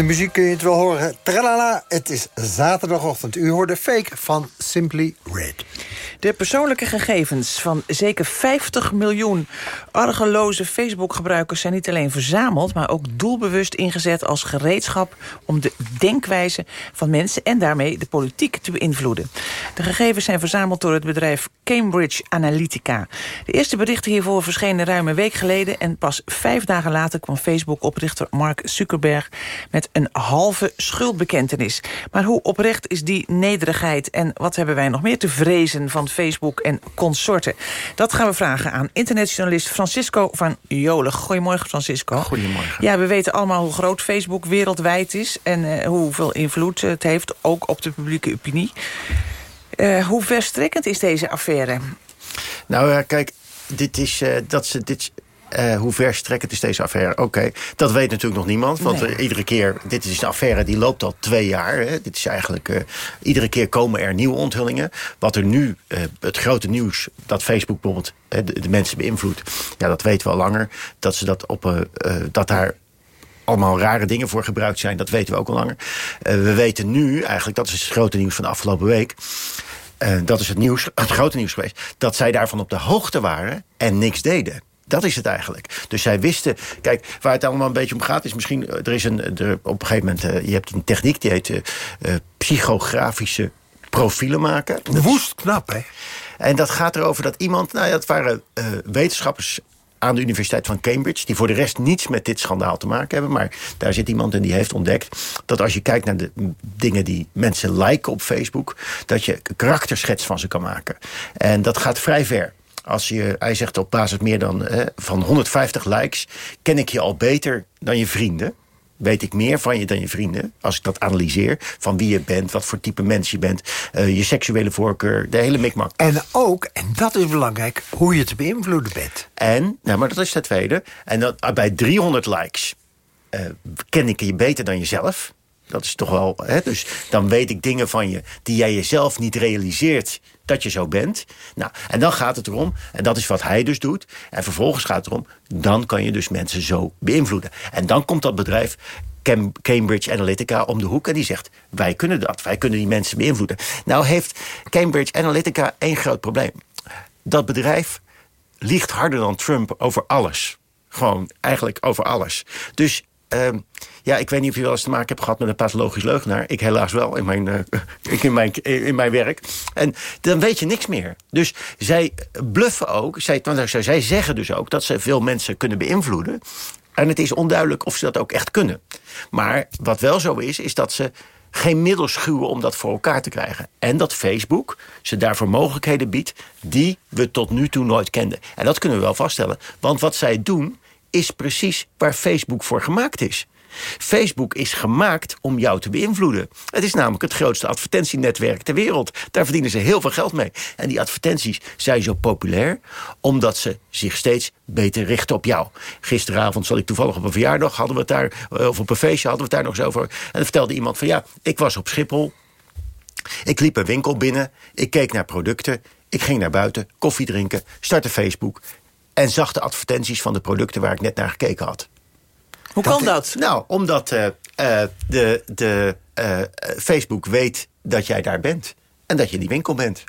De muziek kun je het wel horen. Tralala, het is zaterdagochtend. U hoorde Fake van Simply Red. De persoonlijke gegevens van zeker 50 miljoen argeloze Facebook-gebruikers... zijn niet alleen verzameld, maar ook doelbewust ingezet als gereedschap... om de denkwijze van mensen en daarmee de politiek te beïnvloeden. De gegevens zijn verzameld door het bedrijf Cambridge Analytica. De eerste berichten hiervoor verschenen ruim een week geleden... en pas vijf dagen later kwam Facebook-oprichter Mark Zuckerberg... met een halve schuldbekentenis. Maar hoe oprecht is die nederigheid... en wat hebben wij nog meer te vrezen van Facebook en consorten? Dat gaan we vragen aan internetjournalist Francisco van Jolen. Goedemorgen, Francisco. Goedemorgen. Ja, we weten allemaal hoe groot Facebook wereldwijd is... en eh, hoeveel invloed het heeft, ook op de publieke opinie. Uh, hoe verstrekkend is deze affaire? Nou, uh, kijk, dit is, dat ze, dit, uh, hoe verstrekkend is deze affaire? Oké, okay. dat weet natuurlijk nog niemand. Want nee. uh, iedere keer, dit is een affaire die loopt al twee jaar. Hè. Dit is eigenlijk, uh, iedere keer komen er nieuwe onthullingen. Wat er nu, het grote nieuws, dat Facebook bijvoorbeeld de, de, mensen beïnvloedt. Ja, dat weten we al langer. Dat ze dat op, dat daar allemaal rare dingen voor gebruikt zijn. Dat weten we ook al langer. we weten nu eigenlijk, dat is het grote nieuws van de afgelopen week... Dat is het nieuws, het grote nieuws geweest... dat zij daarvan op de hoogte waren en niks deden. Dat is het eigenlijk. Dus zij wisten... Kijk, waar het allemaal een beetje om gaat is misschien... Er is een, er, op een gegeven moment... Uh, je hebt een techniek die heet psychografische profielen maken. Woest knap, hè? En dat gaat erover dat iemand... Nou ja, het waren uh, wetenschappers aan de Universiteit van Cambridge... die voor de rest niets met dit schandaal te maken hebben. Maar daar zit iemand en die heeft ontdekt... dat als je kijkt naar de dingen die mensen liken op Facebook... dat je een karakterschets van ze kan maken. En dat gaat vrij ver. Als je, hij zegt op basis meer dan eh, van 150 likes... ken ik je al beter dan je vrienden. Weet ik meer van je dan je vrienden, als ik dat analyseer. Van wie je bent, wat voor type mens je bent. Uh, je seksuele voorkeur, de hele mikmak. En ook, en dat is belangrijk, hoe je te beïnvloeden bent. En, nou, maar dat is het tweede. En dat, bij 300 likes uh, ken ik je beter dan jezelf. Dat is toch wel, hè? dus dan weet ik dingen van je... die jij jezelf niet realiseert dat je zo bent. Nou, en dan gaat het erom, en dat is wat hij dus doet... en vervolgens gaat het erom, dan kan je dus mensen zo beïnvloeden. En dan komt dat bedrijf Cam Cambridge Analytica om de hoek... en die zegt, wij kunnen dat, wij kunnen die mensen beïnvloeden. Nou heeft Cambridge Analytica één groot probleem. Dat bedrijf liegt harder dan Trump over alles. Gewoon eigenlijk over alles. Dus uh, ja, ik weet niet of je wel eens te maken hebt gehad met een pathologisch leugenaar. Ik helaas wel in mijn, uh, in mijn, in mijn werk. En dan weet je niks meer. Dus zij bluffen ook. Zij, zij zeggen dus ook dat ze veel mensen kunnen beïnvloeden. En het is onduidelijk of ze dat ook echt kunnen. Maar wat wel zo is, is dat ze geen middel schuwen om dat voor elkaar te krijgen. En dat Facebook ze daarvoor mogelijkheden biedt... die we tot nu toe nooit kenden. En dat kunnen we wel vaststellen. Want wat zij doen is precies waar Facebook voor gemaakt is. Facebook is gemaakt om jou te beïnvloeden. Het is namelijk het grootste advertentienetwerk ter wereld. Daar verdienen ze heel veel geld mee. En die advertenties zijn zo populair... omdat ze zich steeds beter richten op jou. Gisteravond zat ik toevallig op een verjaardag... hadden we daar, of op een feestje hadden we het daar nog eens over. En dan vertelde iemand van ja, ik was op Schiphol... Ik liep een winkel binnen, ik keek naar producten... ik ging naar buiten, koffie drinken, startte Facebook... en zag de advertenties van de producten waar ik net naar gekeken had. Hoe kan dat? Nou, omdat uh, uh, de, de, uh, Facebook weet dat jij daar bent. En dat je in die winkel bent.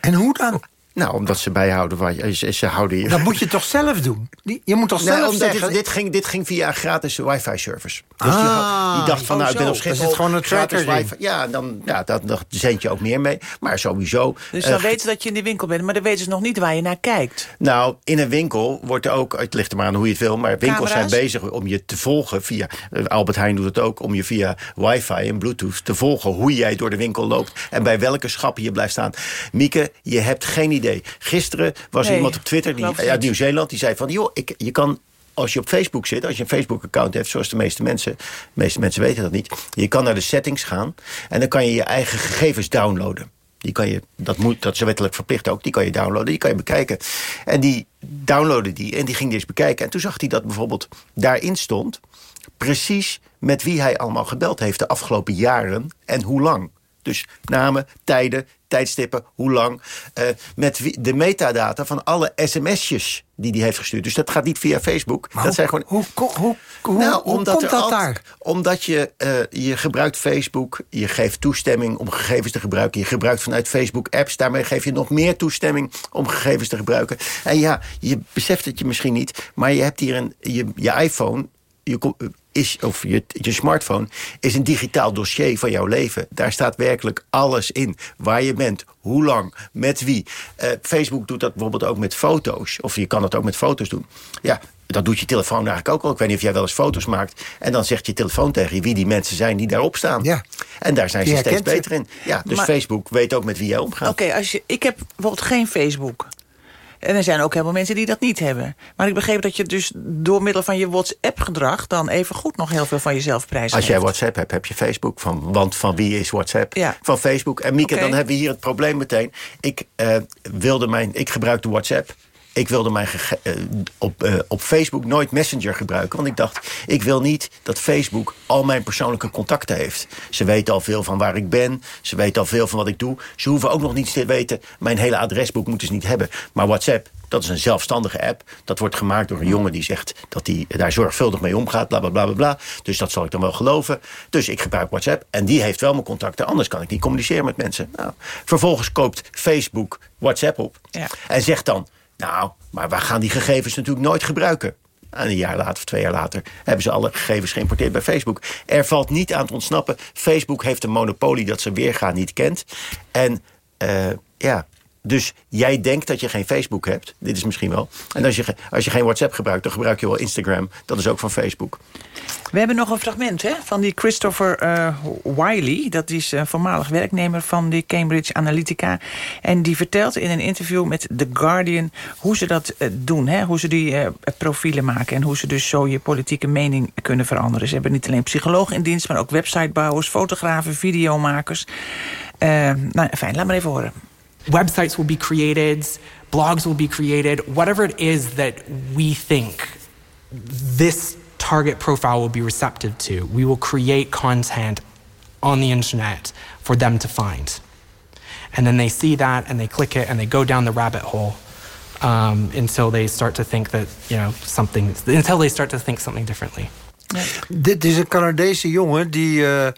En hoe dan? Nou, omdat ze bijhouden waar je, ze, ze houden je. Dat moet je toch zelf doen? Je moet toch nou, zelf omdat zeggen... Dit, dit, ging, dit ging via een gratis wifi-service. Dus ah, die, die, dacht van, nou, ik ben op Schiphol. Dat is gewoon een tracker wifi. Ja, dan, ja, dan, dan zend je ook meer mee. Maar sowieso... Dus dan uh, weten ze dat je in de winkel bent. Maar dan weten ze nog niet waar je naar kijkt. Nou, in een winkel wordt er ook... Het ligt er maar aan hoe je het wil. Maar winkels Camera's? zijn bezig om je te volgen via... Albert Heijn doet het ook. Om je via wifi en bluetooth te volgen hoe jij door de winkel loopt. En bij welke schappen je blijft staan. Mieke, je hebt geen idee. Gisteren was iemand op Twitter, die, uit. Nieuw-Zeeland, die zei van... joh, ik, je kan als je op Facebook zit, als je een Facebook-account hebt... zoals de meeste mensen, de meeste mensen weten dat niet... je kan naar de settings gaan en dan kan je je eigen gegevens downloaden. Die kan je, dat, moet, dat is wettelijk verplicht ook, die kan je downloaden, die kan je bekijken. En die downloadde die en die ging die eens bekijken. En toen zag hij dat bijvoorbeeld daarin stond... precies met wie hij allemaal gebeld heeft de afgelopen jaren en hoe lang. Dus namen, tijden, tijdstippen, hoe lang. eh, met de metadata van alle sms'jes die hij heeft gestuurd. Dus dat gaat niet via Facebook. dat hoe- zijn gewoon... Hoe, hoe, hoe, Nou, hoe omdat komt dat altijd- daar? Omdat je, eh, je gebruikt Facebook, je geeft toestemming om gegevens te gebruiken. Je gebruikt vanuit Facebook apps, daarmee geef je nog meer toestemming om gegevens te gebruiken. En ja, je beseft het je misschien niet, maar je hebt hier een, je, je iPhone, je, is, of je, je smartphone, is een digitaal dossier van jouw leven. Daar staat werkelijk alles in. Waar je bent, hoe lang, met wie. Eh, Facebook doet dat bijvoorbeeld ook met foto's. Of je kan het ook met foto's doen. Ja, dat doet je telefoon eigenlijk ook al. Ik weet niet of jij wel eens foto's maakt. En dan zegt je telefoon tegen je wie die mensen zijn die daarop staan. Ja. En daar zijn ze steeds je. beter in. Ja, dus Maar- Facebook weet ook met wie jij omgaat. Oké, als je ik heb bijvoorbeeld geen Facebook. En er zijn ook helemaal mensen die dat niet hebben. Maar ik begreep dat je dus door middel van je WhatsApp-gedrag... dan even goed nog heel veel van jezelf prijzen Als jij WhatsApp hebt, heb je Facebook. Van, want van wie is WhatsApp? Van Facebook. En Mieke, dan hebben we hier het probleem meteen. Ik, eh, wilde mijn, ik gebruikte WhatsApp. Ik wilde mijn eh, op, eh, op Facebook nooit Messenger gebruiken. Want ik dacht, ik wil niet dat Facebook al mijn persoonlijke contacten heeft. Ze weten al veel van waar ik ben. Ze weten al veel van wat ik doe. Ze hoeven ook nog niets te weten. Mijn hele adresboek moeten ze niet hebben. Maar WhatsApp, dat is een zelfstandige app. Dat wordt gemaakt door een jongen die zegt dat hij daar zorgvuldig mee omgaat. Bla, bla, bla, bla, bla. Dus dat zal ik dan wel geloven. Dus ik gebruik WhatsApp. En die heeft wel mijn contacten. Anders kan ik niet communiceren met mensen. Nou, vervolgens koopt Facebook WhatsApp op. Ja. En zegt dan, nou, maar we gaan die gegevens natuurlijk nooit gebruiken. En een jaar later of twee jaar later hebben ze alle gegevens geïmporteerd bij Facebook. Er valt niet aan te ontsnappen. Facebook heeft een monopolie dat ze weerga niet kent. En eh, ja, dus jij denkt dat je geen Facebook hebt. Dit is misschien wel. En als je, als je geen WhatsApp gebruikt, dan gebruik je wel Instagram. Dat is ook van Facebook. We hebben nog een fragment hè, van die Christopher eh, Wiley. Dat is een voormalig werknemer van die Cambridge Analytica. En die vertelt in een interview met The Guardian... hoe ze dat eh, doen, hè, hoe ze die eh, profielen maken... en hoe ze dus zo je politieke mening kunnen veranderen. Ze hebben niet alleen psychologen in dienst... maar ook websitebouwers, fotografen, videomakers. Nou, fijn, laat maar even horen. Websites will be created, blogs will be created, whatever it is that we think this target profile will be receptive to, we will create content on the internet for them to find. And then they see that and they click it and they go down the rabbit hole um, until they start to think that, you know, something, until they start to think something differently. Dit is een Canadese jongen die eh, eh,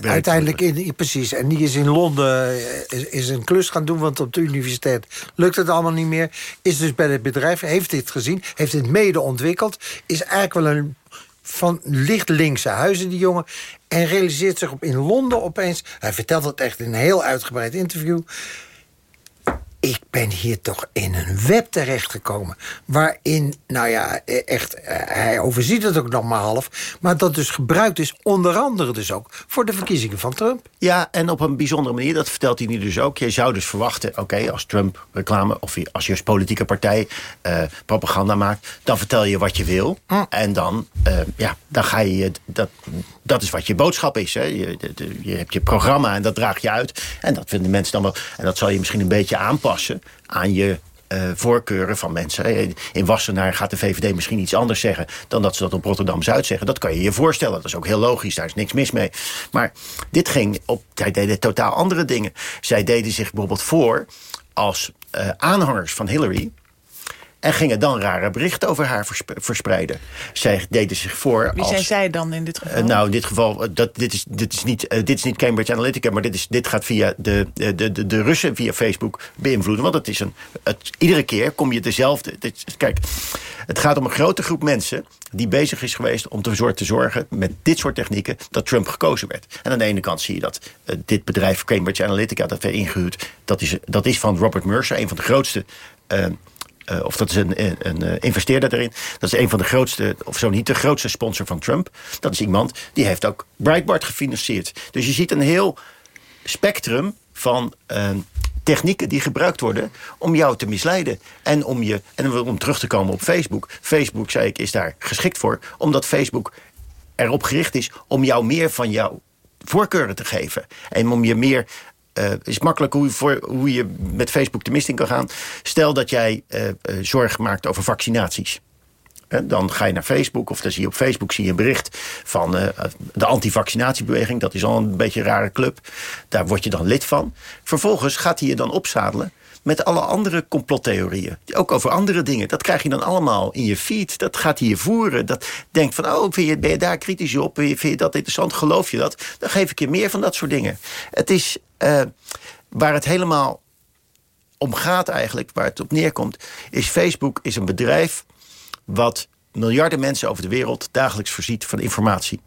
uiteindelijk in, precies en die is in Londen eh, is, is een klus gaan doen, want op de universiteit lukt het allemaal niet meer. Is dus bij het bedrijf, heeft dit gezien, heeft dit mede ontwikkeld, is eigenlijk wel een van licht linkse huizen die jongen en realiseert zich op in Londen opeens. Hij vertelt het echt in een heel uitgebreid interview ik ben hier toch in een web terechtgekomen. Waarin, nou ja, eh, echt, eh, hij overziet het ook nog maar half. Maar dat dus gebruikt is, onder andere dus ook... voor de verkiezingen van Trump. Ja, en op een bijzondere manier, dat vertelt hij nu dus ook. Je zou dus verwachten, oké, als Trump reclame... of als je als politieke partij eh, propaganda maakt... dan vertel je wat je wil. En dan, eh, ja, dan ga je... je- Dat, dat is wat je boodschap is. Hè. Je, je hebt je programma en dat draag je uit. En dat vinden mensen dan wel... En dat zal je misschien een beetje aanpassen aan je... eh, voorkeuren van mensen. In Wassenaar gaat de VVD misschien iets anders zeggen... dan dat ze dat op Rotterdam-Zuid zeggen. Dat kan je je voorstellen. Dat is ook heel logisch. Daar is niks mis mee. Maar dit ging op... Zij deden totaal andere dingen. Zij deden zich bijvoorbeeld voor als eh, aanhangers van Hillary... En gingen dan rare berichten over haar versp- verspreiden. Zij deden zich voor Wie als... zijn zij dan in dit geval? Eh, nou, in dit geval, eh, dat, dit, is, dit, is niet, eh, dit is niet Cambridge Analytica... maar dit, is, dit gaat via de, de, de, de, Russen via Facebook beïnvloeden. Want het is een, het, iedere keer kom je dezelfde... Dit, kijk, het gaat om een grote groep mensen... die bezig is geweest om ervoor te zorgen... met dit soort technieken dat Trump gekozen werd. En aan de ene kant zie je dat dit bedrijf Cambridge Analytica... dat werd ingehuurd, dat is, dat is van Robert Mercer... een van de grootste... eh, of dat is een, een, eh, investeerder erin. Dat is een van de grootste, of zo niet de grootste sponsor van Trump. Dat is iemand die heeft ook Breitbart gefinancierd. Dus je ziet een heel spectrum van eh, technieken die gebruikt worden om jou te misleiden. En om, je, en om terug te komen op Facebook. Facebook, zei ik, is daar geschikt voor. Omdat Facebook erop gericht is om jou meer van jouw voorkeuren te geven. En om je meer eh, is makkelijk hoe, je voor, hoe je met Facebook de mist in kan gaan. Stel dat jij eh, eh, zorg maakt over vaccinaties. Hè, dan ga je naar Facebook of dan zie je op Facebook zie je een bericht van uh, de antivaccinatiebeweging. Dat is al een beetje een rare club. Daar word je dan lid van. Vervolgens gaat hij je dan opzadelen met alle andere complottheorieën. Ook over andere dingen. Dat krijg je dan allemaal in je feed. Dat gaat je voeren. Dat denkt van, oh, vind ben je daar kritisch op? Vind je dat interessant? Geloof je dat? Dan geef ik je meer van dat soort dingen. Het is uh, waar het helemaal om gaat eigenlijk, waar het op neerkomt... is Facebook is een bedrijf wat miljarden mensen over de wereld... dagelijks voorziet van informatie.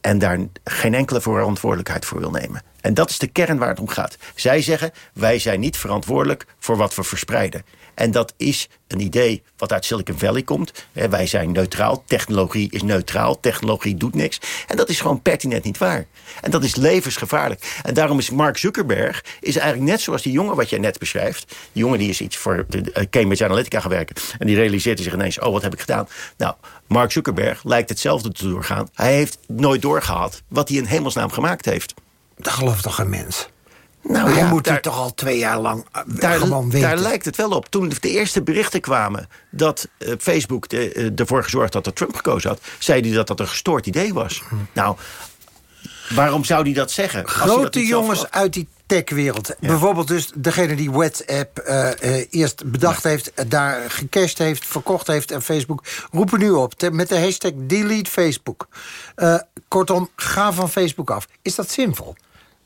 En daar geen enkele verantwoordelijkheid voor wil nemen. En dat is de kern waar het om gaat. Zij zeggen, wij zijn niet verantwoordelijk voor wat we verspreiden. En dat is een idee wat uit Silicon Valley komt. wij zijn neutraal, technologie is neutraal, technologie doet niks. En dat is gewoon pertinent niet waar. En dat is levensgevaarlijk. En daarom is Mark Zuckerberg is eigenlijk net zoals die jongen wat jij net beschrijft. Die jongen die is iets voor eh, Cambridge Analytica gaan werken. En die realiseert zich ineens, oh wat heb ik gedaan? Nou, Mark Zuckerberg lijkt hetzelfde te doorgaan. Hij heeft nooit doorgehad wat hij in hemelsnaam gemaakt heeft. Dat gelooft toch een mens? Nou, hij ja, moet daar- toch al twee jaar lang eh, daar, gewoon weten. daar lijkt het wel op. Toen de eerste berichten kwamen dat eh, Facebook de, eh, ervoor gezorgd had dat Trump gekozen had, zei hij dat dat een gestoord idee was. Nou, waarom zou hij dat zeggen? Dat Grote jongens uit die techwereld. Bijvoorbeeld dus degene die WhatsApp eh, eerst bedacht heeft... daar gecashed heeft, verkocht heeft en Facebook... roepen nu op te- met de hashtag delete Facebook. Kortom, ga van Facebook af. Is dat zinvol?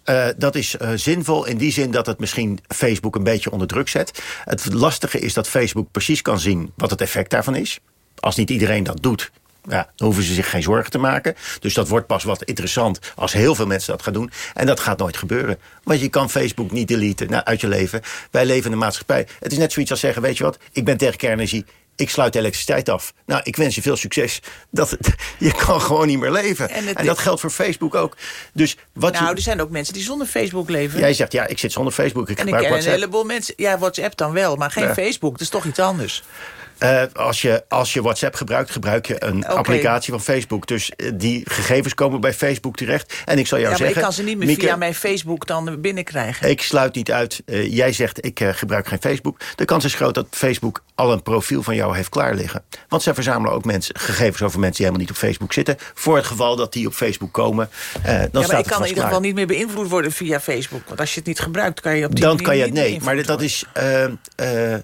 Eh, dat is eh, zinvol in die zin dat het misschien Facebook een beetje onder druk zet. Het lastige is dat Facebook precies kan zien wat het effect daarvan is. Als niet iedereen dat doet, ja, dan hoeven ze zich geen zorgen te maken. Dus dat wordt pas wat interessant als heel veel mensen dat gaan doen. En dat gaat nooit gebeuren. Want je kan Facebook niet deleten nou, uit je leven. Wij leven in een maatschappij. Het is net zoiets als zeggen, weet je wat, ik ben tegen kernenergie. Ik sluit de elektriciteit af. Nou, ik wens je veel succes. Dat het, je kan gewoon niet meer leven. En dat geldt voor Facebook ook. Dus wat Nou, je, er zijn ook mensen die zonder Facebook leven. Jij zegt, ja, ik zit zonder Facebook. Ik en ik ken een heleboel mensen. Ja, WhatsApp dan wel, maar geen Ja. Facebook. Dat is toch iets anders. Eh, als, je, als je WhatsApp gebruikt, gebruik je een applicatie van Facebook. Dus eh, die gegevens komen bij Facebook terecht. En ik zal jou ja, maar zeggen... ik kan ze niet meer Mieke, via mijn Facebook dan binnenkrijgen. Ik sluit niet uit. eh, jij zegt, ik gebruik geen Facebook. De kans is groot dat Facebook al een profiel van jou heeft klaar liggen. Want zij verzamelen ook mensen, gegevens over mensen die helemaal niet op Facebook zitten. Voor het geval dat die op Facebook komen, dan ja, staat maar het ik kan in ieder geval niet meer beïnvierd worden via Facebook. Want als je het niet gebruikt, kan je op die Dan manier kan je niet nee. Maar beïnvloed dat is,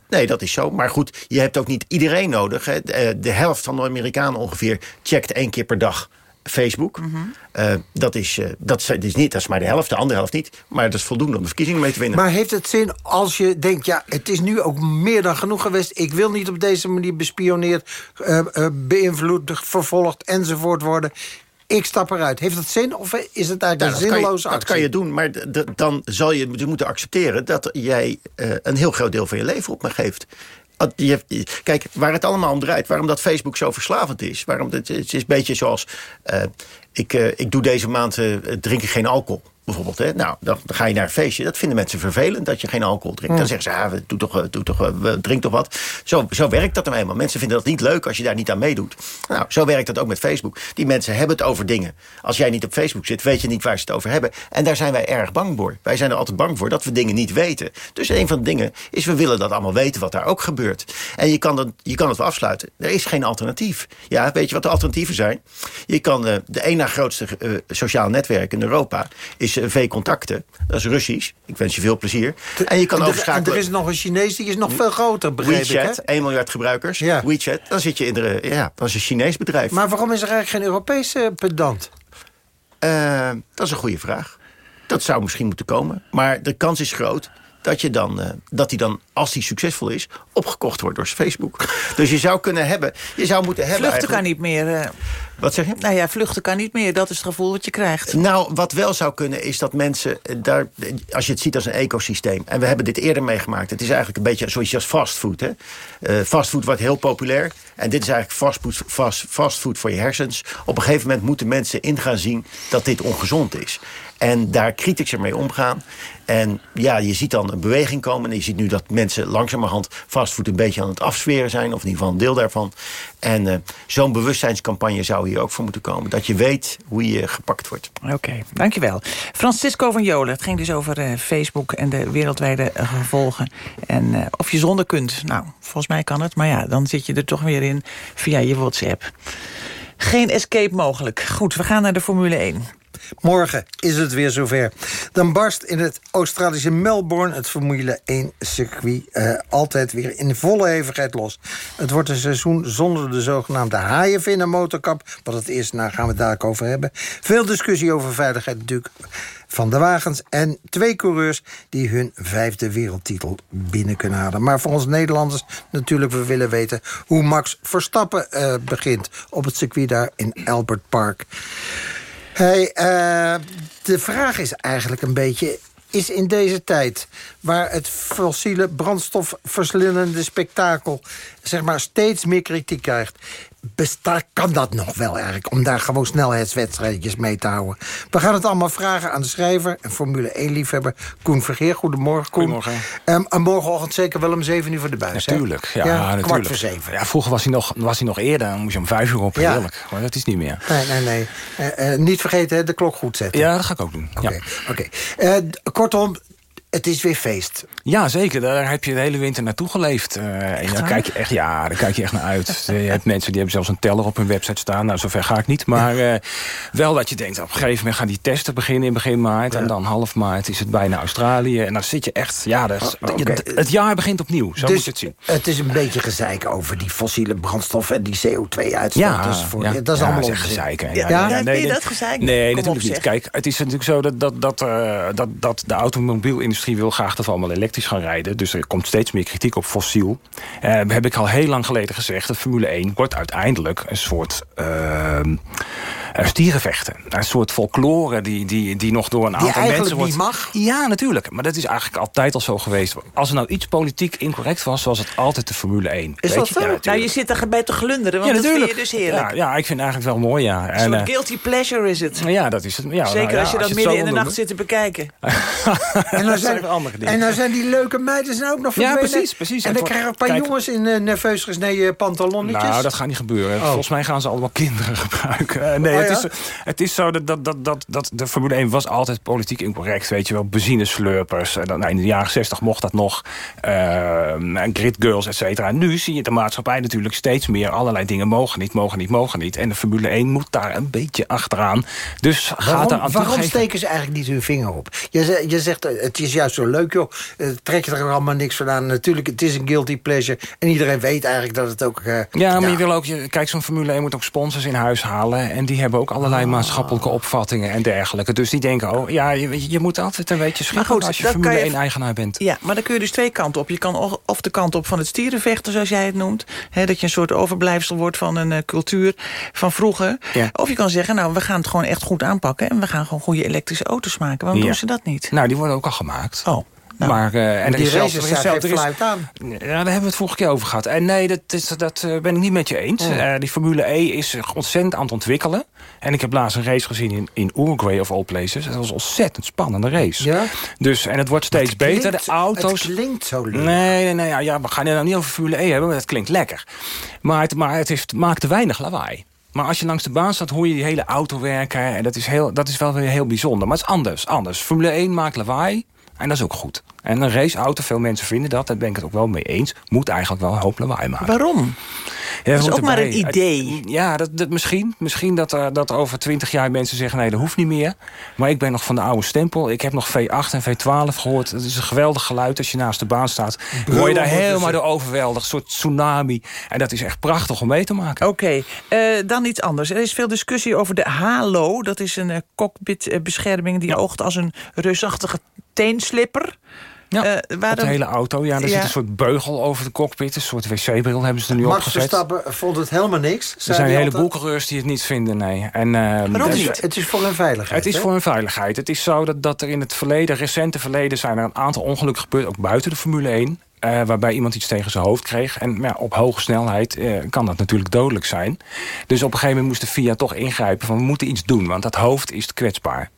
nee, dat is zo. Maar goed, je hebt ook niet iedereen nodig. Hè. De, eh, de helft van de Amerikanen ongeveer checkt één keer per dag Facebook. Mhm. Eh, dat, is, eh, dat, is, dat is niet, dat is maar de helft, de andere helft niet. Maar dat is voldoende om de verkiezingen mee te winnen. Maar heeft het zin als je denkt... ja, het is nu ook meer dan genoeg geweest... ik wil niet op deze manier bespioneerd, beïnvloed, vervolgd enzovoort worden... ik stap eruit. Heeft dat zin of is het eigenlijk Nou, een dat, kan je, zinloze dat actie? kan je doen, maar dan zal je moeten accepteren... dat jij een heel groot deel van je leven op me geeft. Kijk, waar het allemaal om draait, waarom dat Facebook zo verslavend is... waarom het, het is een beetje zoals... eh, ik, eh, ik doe deze maand eh, drink ik geen alcohol. Bijvoorbeeld, hè? Nou, dan ga je naar een feestje. Dat vinden mensen vervelend dat je geen alcohol drinkt. Dan zeggen ze, ah, we- doe toch, eh, doe toch, eh, we- drink toch wat. Zo, zo werkt dat nou eenmaal. Mensen vinden dat niet leuk als je daar niet aan meedoet. Nou, zo werkt dat ook met Facebook. Die mensen hebben het over dingen. Als jij niet op Facebook zit, weet je niet waar ze het over hebben. En daar zijn wij erg bang voor. Wij zijn er altijd bang voor dat we dingen niet weten. Dus een van de dingen is, we willen dat allemaal weten wat daar ook gebeurt. En je kan, dat, je kan het wel afsluiten. Er is geen alternatief. Ja, weet je wat de alternatieven zijn? Je kan, eh, de één na grootste sociaal netwerk in Europa is eh, V-contacten. Dat is Russisch. Ik wens je veel plezier. En je kan En er- overschakelen. En er is nog een Chinees, die is nog veel groter, begreep ik. WeChat, Hè? 1 miljard gebruikers. Ja. WeChat, dan zit je in de... Ja, dat is een Chinees bedrijf. Maar waarom is er eigenlijk geen Europese pedant? Eh, dat is een goede vraag. Dat zou misschien moeten komen. Maar de kans is groot dat, je dan, eh, dat hij dan, als hij succesvol is... opgekocht wordt door Facebook. Dus je zou kunnen hebben... Je zou moeten hebben Vluchten kan niet meer. eh. Wat zeg je? nou ja, vluchten kan niet meer. Dat is het gevoel wat je krijgt. Nou, wat wel zou kunnen is dat mensen eh, daar, als je het ziet als een ecosysteem, en we hebben dit eerder meegemaakt. Het is eigenlijk een beetje zoiets als fastfood. Hè? Fastfood wordt heel populair. En dit is eigenlijk fastfood, fast, fastfood voor je hersens. Op een gegeven moment moeten mensen in gaan zien dat dit ongezond is. En daar kritischer mee omgaan. En ja, je ziet dan een beweging komen. En je ziet nu dat mensen langzamerhand fastfood een beetje aan het afsferen zijn. Of in ieder geval een deel daarvan. En eh, zo'n bewustzijnscampagne zou hier ook voor moeten komen. Dat je weet hoe je gepakt wordt. Oké, dankjewel. Francisco van Jolen, het ging dus over eh, Facebook en de wereldwijde eh, gevolgen. En of je zonder kunt. Nou, volgens mij kan het. Maar ja, dan zit je er toch weer in via je WhatsApp. Geen escape mogelijk. Goed, we gaan naar de Formule 1. Morgen is het weer zover. Dan barst in het Australische Melbourne het Formule 1-circuit... Uh, altijd weer in volle hevigheid los. Het wordt een seizoen zonder de zogenaamde haaienvinnen motorkap. Wat het is, daar gaan we het dadelijk over hebben. Veel discussie over veiligheid natuurlijk van de wagens. En twee coureurs die hun vijfde wereldtitel binnen kunnen halen. Maar voor ons Nederlanders natuurlijk, we willen weten... hoe Max Verstappen uh, begint op het circuit daar in Albert Park. Hey, uh, de vraag is eigenlijk een beetje... is in deze tijd waar het fossiele brandstofverslindende spektakel... zeg maar steeds meer kritiek krijgt... Bestaat, kan dat nog wel eigenlijk, om daar gewoon snelheidswedstrijdjes mee te houden. We gaan het allemaal vragen aan de schrijver en Formule 1-liefhebber Koen Vergeer. Goedemorgen, Koen. Goedemorgen. Um, en morgenochtend zeker wel om 7 uur voor de buis, Natuurlijk, ja, ja, natuurlijk. Kwart voor zeven. Ja, vroeger was hij, nog, was hij nog eerder, dan moest je om vijf uur op, Ja. heerlijk. Maar dat is niet meer. Nee, nee, nee. Eh, eh, niet vergeten de klok goed zetten. Ja, dat ga ik ook doen. Oké, Ja. Eh, kortom, het is weer feest. Ja, zeker. Daar heb je de hele winter naartoe geleefd. Eh, en daar kijk je echt, ja, daar kijk je echt naar uit. je hebt mensen die hebben zelfs een teller op hun website staan. Nou, zover ga ik niet. Maar eh, wel dat je denkt, op een gegeven moment gaan die testen beginnen in begin maart. En dan half maart is het bijna Australië. En dan zit je echt, ja, dat Oh, je- het jaar begint opnieuw. Zo dus moet je het zien. het is een beetje gezeik over die fossiele brandstof en die CO2-uitstoot. Ja, dus voor, ja, dat is ja, allemaal dat is echt onzin. gezeik. hè. Ja, Ja, vind je dat gezeik? Nee, Kom natuurlijk op, niet. zeg. Kijk, het is natuurlijk zo dat, dat, dat, eh, dat, dat de automobielindustrie wil graag dat we allemaal elektrisch gaan rijden. Dus er komt steeds meer kritiek op fossiel. Eh, heb ik al heel lang geleden gezegd... dat Formule 1 wordt uiteindelijk een soort... ehm, eh, stierenvechten. Een soort folklore die, die, die nog door een Die aantal mensen wordt... niet mag? Ja, natuurlijk. Maar dat is eigenlijk altijd al zo geweest. Als er nou iets politiek incorrect was... was het altijd de Formule 1. Is Weet dat zo? Ja, nou, je zit erbij te glunderen, want Ja, dat vind je dus heerlijk. Ja, ja, ik vind het eigenlijk wel mooi, ja. Een soort eh, guilty pleasure is het. ja, dat is het. Ja, Zeker nou ja, als je dat midden in de nacht zit te bekijken. En dan, zijn, en dan zijn die leuke meiden zijn ook nog Ja, verdwenen. precies, precies. En En dan krijgen een paar kijk- jongens in eh, nerveus gesneden pantalonnetjes. Nou, dat gaat niet gebeuren. Oh. Volgens mij gaan ze allemaal kinderen gebruiken. Eh, nee, Het, is, het is zo dat, dat, dat, dat, dat de Formule 1 was altijd politiek incorrect. Weet je wel, benzineslurpers. En dan, nou, in de jaren 60 mocht dat nog. Uh, gridgirls, et cetera. Nu zie je de maatschappij natuurlijk steeds meer. Allerlei dingen mogen niet, mogen niet, mogen niet. En de Formule 1 moet daar een beetje achteraan. Dus gaat er aan waarom toegeven. steken ze eigenlijk niet hun vinger op? Je, je zegt, eh, het is juist zo leuk, joh. Eh, trek je er allemaal niks van aan. Natuurlijk, het is een guilty pleasure. En iedereen weet eigenlijk dat het ook... eh, Ja, maar je wil ook, je, kijk, zo'n Formule 1 moet ook sponsors in huis halen. En die hebben ook allerlei Ah. maatschappelijke opvattingen en dergelijke. Dus die denken, oh ja, je, je moet altijd een beetje goed, als je Formule kan je- 1-eigenaar bent. Ja, maar dan kun je dus twee kanten op. Je kan of de kant op van het stierenvechten, zoals jij het noemt. Hè, dat je een soort overblijfsel wordt van een eh, cultuur van vroeger. Ja. Of je kan zeggen, nou, we gaan het gewoon echt goed aanpakken... en we gaan gewoon goede elektrische auto's maken. Waarom Ja. doen ze dat niet? Nou, die worden ook al gemaakt. Oh. Maar, eh, en die er is zelfs- er is- aan. Ja, daar hebben we het vorige keer over gehad. En nee, dat, is, dat eh, ben ik niet met je eens. Eh, die Formule E is ontzettend aan het ontwikkelen. En ik heb laatst een race gezien in, in Uruguay of all places. Dat was een ontzettend spannende race. Ja? Dus, en het wordt steeds beter. klinkt- de auto's... Het klinkt zo leuk. Nee, nee, nee ja, ja, we gaan het nou niet over Formule E hebben, maar het klinkt lekker. Maar het, maar het heeft, maakt te weinig lawaai. Maar als je langs de baan staat, hoor je die hele auto werken. En dat is, heel, dat is wel weer heel bijzonder. Maar het is anders, anders. Formule 1 maakt lawaai. En dat is ook goed. En een raceauto, veel mensen vinden dat, daar ben ik het ook wel mee eens... moet eigenlijk wel een hoop lawaai maken. Waarom? Ja, Dat is ook maar een idee. Ja, dat, dat misschien. Misschien dat, er dat er over twintig jaar mensen zeggen... nee, dat hoeft niet meer. Maar ik ben nog van de oude stempel. Ik heb nog V8 en V12 gehoord. Het is een geweldig geluid als je naast de baan staat. Word je daar helemaal dus- door overweldigd. Een soort tsunami. En dat is echt prachtig om mee te maken. Oké, eh, dan iets anders. Er is veel discussie over de Halo. Dat is een eh, cockpitbescherming die oogt als een reusachtige teenslipper. Ja, op de hele auto. Ja, er Ja. zit een soort beugel over de cockpit. Een soort wc-bril hebben ze er nu Max opgezet. Verstappen vond het helemaal niks. Er zijn een heleboel coureurs die het niet vinden, nee. En, ehm, Waarom dus- niet? Het is voor hun veiligheid. Het is hè? voor hun veiligheid. Het is zo dat, dat er in het verleden, recente verleden... zijn er een aantal ongelukken gebeurd, ook buiten de Formule 1... eh, waarbij iemand iets tegen zijn hoofd kreeg. En ja, op hoge snelheid eh, kan dat natuurlijk dodelijk zijn. Dus op een gegeven moment moest de FIA toch ingrijpen... van we moeten iets doen, want dat hoofd is kwetsbaar.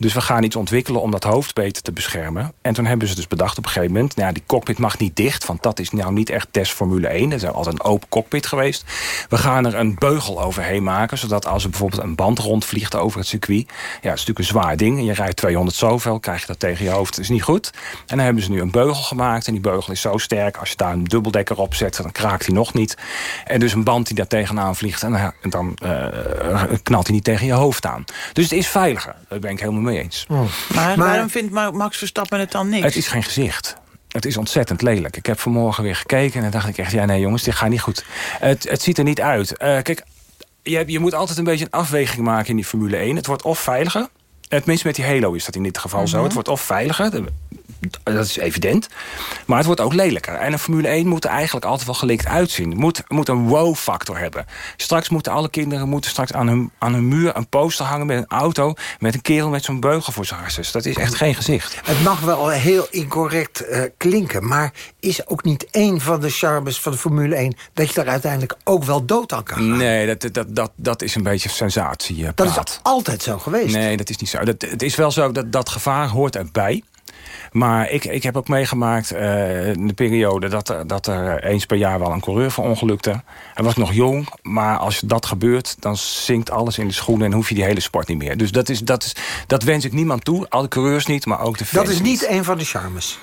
Dus we gaan iets ontwikkelen om dat hoofd beter te beschermen. En toen hebben ze dus bedacht op een gegeven moment... Nou die cockpit mag niet dicht, want dat is nou niet echt test Formule 1. Dat is altijd een open cockpit geweest. We gaan er een beugel overheen maken... zodat als er bijvoorbeeld een band rondvliegt over het circuit... ja, het is natuurlijk een zwaar ding. En je rijdt 200 zoveel, krijg je dat tegen je hoofd. Dat is niet goed. En dan hebben ze nu een beugel gemaakt. En die beugel is zo sterk, als je daar een dubbeldekker op zet... dan kraakt hij nog niet. En dus een band die daar tegenaan vliegt... en dan uh, knalt hij niet tegen je hoofd aan. Dus het is veiliger. Daar ben ik helemaal mee eens. Oh. Maar, waarom vindt Max Verstappen het dan niks? Het is geen gezicht. Het is ontzettend lelijk. Ik heb vanmorgen weer gekeken en dan dacht ik echt... ja, nee jongens, dit gaat niet goed. Het, het ziet er niet uit. Uh, kijk, je, je moet altijd een beetje een afweging maken in die Formule 1. Het wordt of veiliger... Tenminste, met die Halo is dat in dit geval zo. Mhm. Het wordt of veiliger dat is evident. Maar het wordt ook lelijker. En een Formule 1 moet er eigenlijk altijd wel gelikt uitzien. Moet, moet een wow-factor hebben. Straks moeten alle kinderen moeten straks aan hun, aan hun muur een poster hangen met een auto... met een kerel met zo'n beugel voor zijn harses. Dat is echt geen gezicht. Het mag wel heel incorrect uh, klinken... maar is ook niet één van de charmes van de Formule 1... dat je daar uiteindelijk ook wel dood aan kan gaan? Nee, dat, dat, dat, dat is een beetje sensatie. Uh, dat is altijd zo geweest? Nee, dat is niet zo. Dat, het is wel zo dat dat gevaar hoort erbij... Maar ik, ik heb ook meegemaakt uh, in de periode... Dat er, dat er eens per jaar wel een coureur verongelukte. Hij was nog jong, maar als dat gebeurt... dan zinkt alles in de schoenen en hoef je die hele sport niet meer. Dus dat, is, dat, is, dat wens ik niemand toe. Alle coureurs niet, maar ook de fans Dat is niet een van de charmes.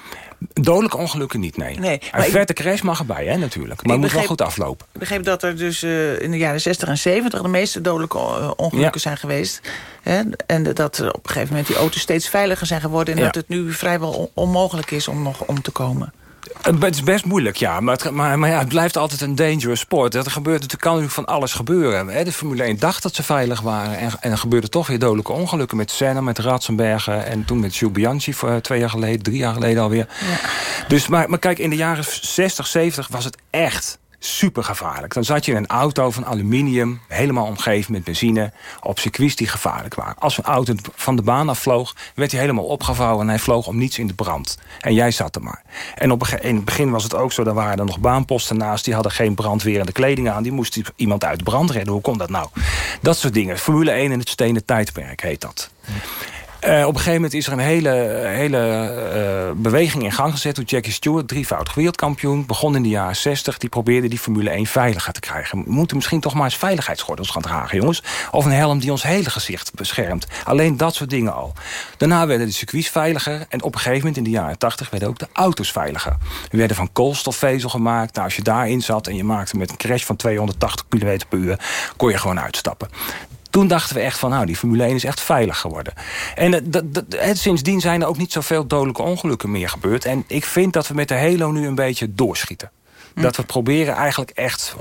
Dodelijke ongelukken niet, nee. nee een vette crash mag erbij, hè, natuurlijk. Maar het moet wel goed aflopen. Ik begreep dat er dus uh, in de jaren 60 en 70... de meeste dodelijke uh, ongelukken ja. zijn geweest. Hè? En dat op een gegeven moment die auto's steeds veiliger zijn geworden... en ja. dat het nu vrijwel on onmogelijk is om nog om te komen. Het is best moeilijk, ja. Maar, het, maar, maar ja, het blijft altijd een dangerous sport. Er gebeurt natuurlijk, kan natuurlijk van alles gebeuren. Hè? De Formule 1 dacht dat ze veilig waren. En, en er gebeurde toch weer dodelijke ongelukken. Met Senna, met Ratzenbergen. En toen met Jules Bianchi voor twee jaar geleden. Drie jaar geleden alweer. Ja. Dus, maar, maar kijk, in de jaren 60, 70 was het echt super gevaarlijk. Dan zat je in een auto van aluminium, helemaal omgeven met benzine... op circuits die gevaarlijk waren. Als een auto van de baan afvloog, werd hij helemaal opgevouwen... en hij vloog om niets in de brand. En jij zat er maar. En op, in het begin was het ook zo, er waren er nog baanposten naast... die hadden geen brandwerende kleding aan, die moest iemand uit de brand redden. Hoe kon dat nou? Dat soort dingen. Formule 1 in het stenen tijdperk heet dat. Uh, op een gegeven moment is er een hele, hele uh, beweging in gang gezet... door Jackie Stewart, drievoudig wereldkampioen... begon in de jaren 60, die probeerde die Formule 1 veiliger te krijgen. We moeten misschien toch maar eens veiligheidsgordels gaan dragen, jongens. Of een helm die ons hele gezicht beschermt. Alleen dat soort dingen al. Daarna werden de circuits veiliger... en op een gegeven moment in de jaren 80 werden ook de auto's veiliger. Er werden van koolstofvezel gemaakt. Nou, als je daarin zat en je maakte met een crash van 280 km per uur... kon je gewoon uitstappen toen dachten we echt van, nou, die Formule 1 is echt veilig geworden. En uh, dat, dat, sindsdien zijn er ook niet zoveel dodelijke ongelukken meer gebeurd. En ik vind dat we met de Halo nu een beetje doorschieten. Hm. Dat we proberen eigenlijk echt 100%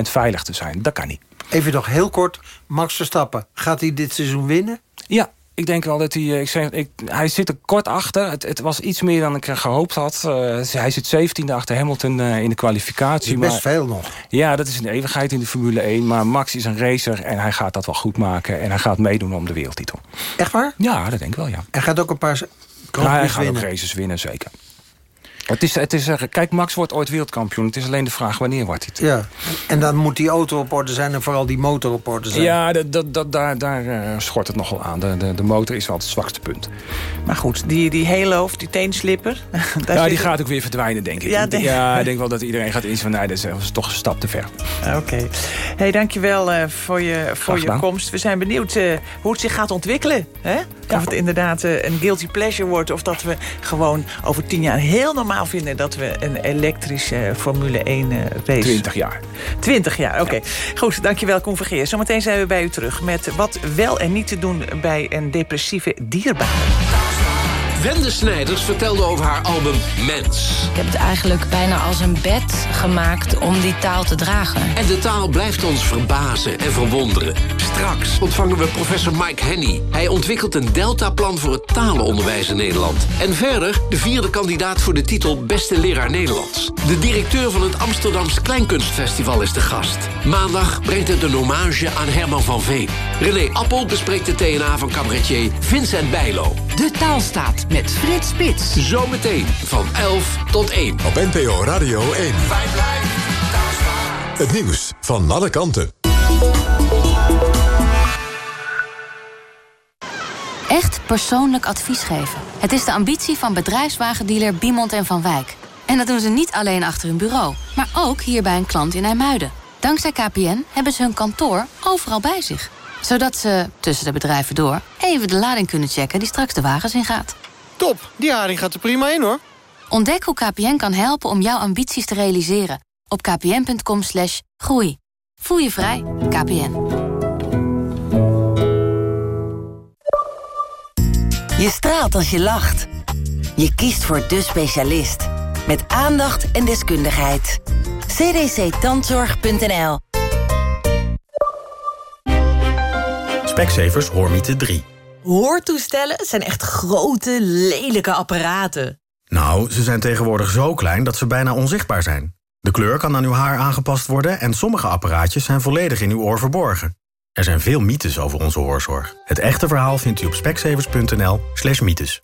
veilig te zijn. Dat kan niet. Even nog heel kort, Max Verstappen, gaat hij dit seizoen winnen? Ja, ik denk wel dat hij... Ik zeg, ik, hij zit er kort achter. Het, het, was iets meer dan ik gehoopt had. Uh, hij zit 17e achter Hamilton uh, in de kwalificatie. best veel nog. Ja, dat is een eeuwigheid in de Formule 1. Maar Max is een racer en hij gaat dat wel goed maken. En hij gaat meedoen om de wereldtitel. Echt waar? Ja, dat denk ik wel, ja. En gaat ook een paar... Ja, hij gaat ook races winnen, zeker. Het is, het is, kijk, Max wordt ooit wereldkampioen. Het is alleen de vraag wanneer wordt hij het. Ja, en dan moet die auto op orde zijn en vooral die motor op orde zijn. Ja, dat, dat, daar, daar uh, schort het nogal aan. De, de, de motor is wel het zwakste punt. Maar goed, die, die halo of die teenslipper... ja, die gaat ook weer verdwijnen, denk ik. Ja, denk... ja ik denk wel dat iedereen gaat inzien van... nee, dat is toch een stap te ver. Oké. Okay. Hey, dankjewel uh, voor je, voor je komst. We zijn benieuwd uh, hoe het zich gaat ontwikkelen. Hè? Of het inderdaad een guilty pleasure wordt... of dat we gewoon over tien jaar heel normaal vinden dat we een elektrische Formule 1 uh, race... 20 jaar. 20 jaar, oké. Okay. Ja. Goed, dankjewel Koen Vergeer. Zometeen zijn we bij u terug met wat wel en niet te doen... bij een depressieve dierbare. Wende Snijders vertelde over haar album Mens. Ik heb het eigenlijk bijna als een bed gemaakt om die taal te dragen. En de taal blijft ons verbazen en verwonderen. Straks ontvangen we professor Mike Henny. Hij ontwikkelt een deltaplan voor het talenonderwijs in Nederland. En verder de vierde kandidaat voor de titel Beste Leraar Nederlands. De directeur van het Amsterdams Kleinkunstfestival is de gast. Maandag brengt het een hommage aan Herman van Veen. René Appel bespreekt de TNA van cabaretier Vincent Bijlo. De taal staat met Frits Spits. Zometeen van 11 tot 1. Op NPO Radio 1. Het nieuws van alle kanten. Echt persoonlijk advies geven. Het is de ambitie van bedrijfswagendealer Biemond en Van Wijk. En dat doen ze niet alleen achter hun bureau, maar ook hier bij een klant in IJmuiden. Dankzij KPN hebben ze hun kantoor overal bij zich. Zodat ze, tussen de bedrijven door, even de lading kunnen checken die straks de wagens ingaat. Top, die haring gaat er prima in hoor. Ontdek hoe KPN kan helpen om jouw ambities te realiseren. Op kpn.com slash groei. Voel je vrij, KPN. Je straalt als je lacht. Je kiest voor de specialist. Met aandacht en deskundigheid. cdctandzorg.nl Specsavers Hoormiete 3. Hoortoestellen zijn echt grote, lelijke apparaten. Nou, ze zijn tegenwoordig zo klein dat ze bijna onzichtbaar zijn. De kleur kan aan uw haar aangepast worden... en sommige apparaatjes zijn volledig in uw oor verborgen. Er zijn veel mythes over onze hoorzorg. Het echte verhaal vindt u op specsavers.nl slash mythes.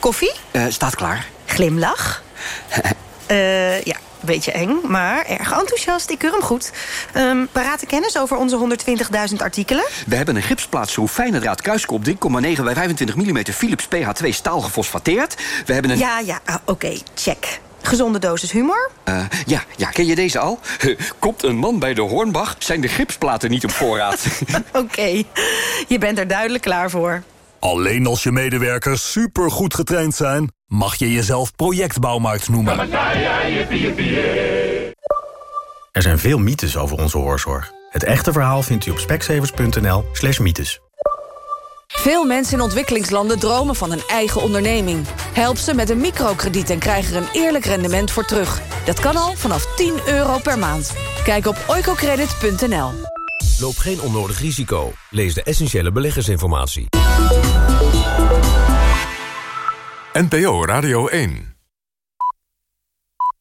Koffie? staat klaar. Glimlach? Eh ja, beetje eng, maar erg enthousiast. Ik keur hem goed. Parate kennis over onze 120.000 artikelen? We hebben een gipsplaatschroef fijne draad kruiskop 3,9 bij 25 mm Philips PH2 staal gefosfateerd. We hebben een... Ja, ja, ah, oké, check. Gezonde dosis humor? Eh, ja, ja, ken je deze al? Komt een man bij de Hornbach, zijn de gipsplaten niet op voorraad. Oké, je bent er duidelijk klaar voor. Alleen als je medewerkers supergoed getraind zijn... mag je jezelf projectbouwmarkt noemen. Er zijn veel mythes over onze hoorzorg. Het echte verhaal vindt u op specsavers.nl slash mythes. Veel mensen in ontwikkelingslanden dromen van een eigen onderneming. Help ze met een microkrediet en krijg er een eerlijk rendement voor terug. Dat kan al vanaf 10 euro per maand. Kijk op oicocredit.nl. Loop geen onnodig risico. Lees de essentiële beleggersinformatie. NPO Radio 1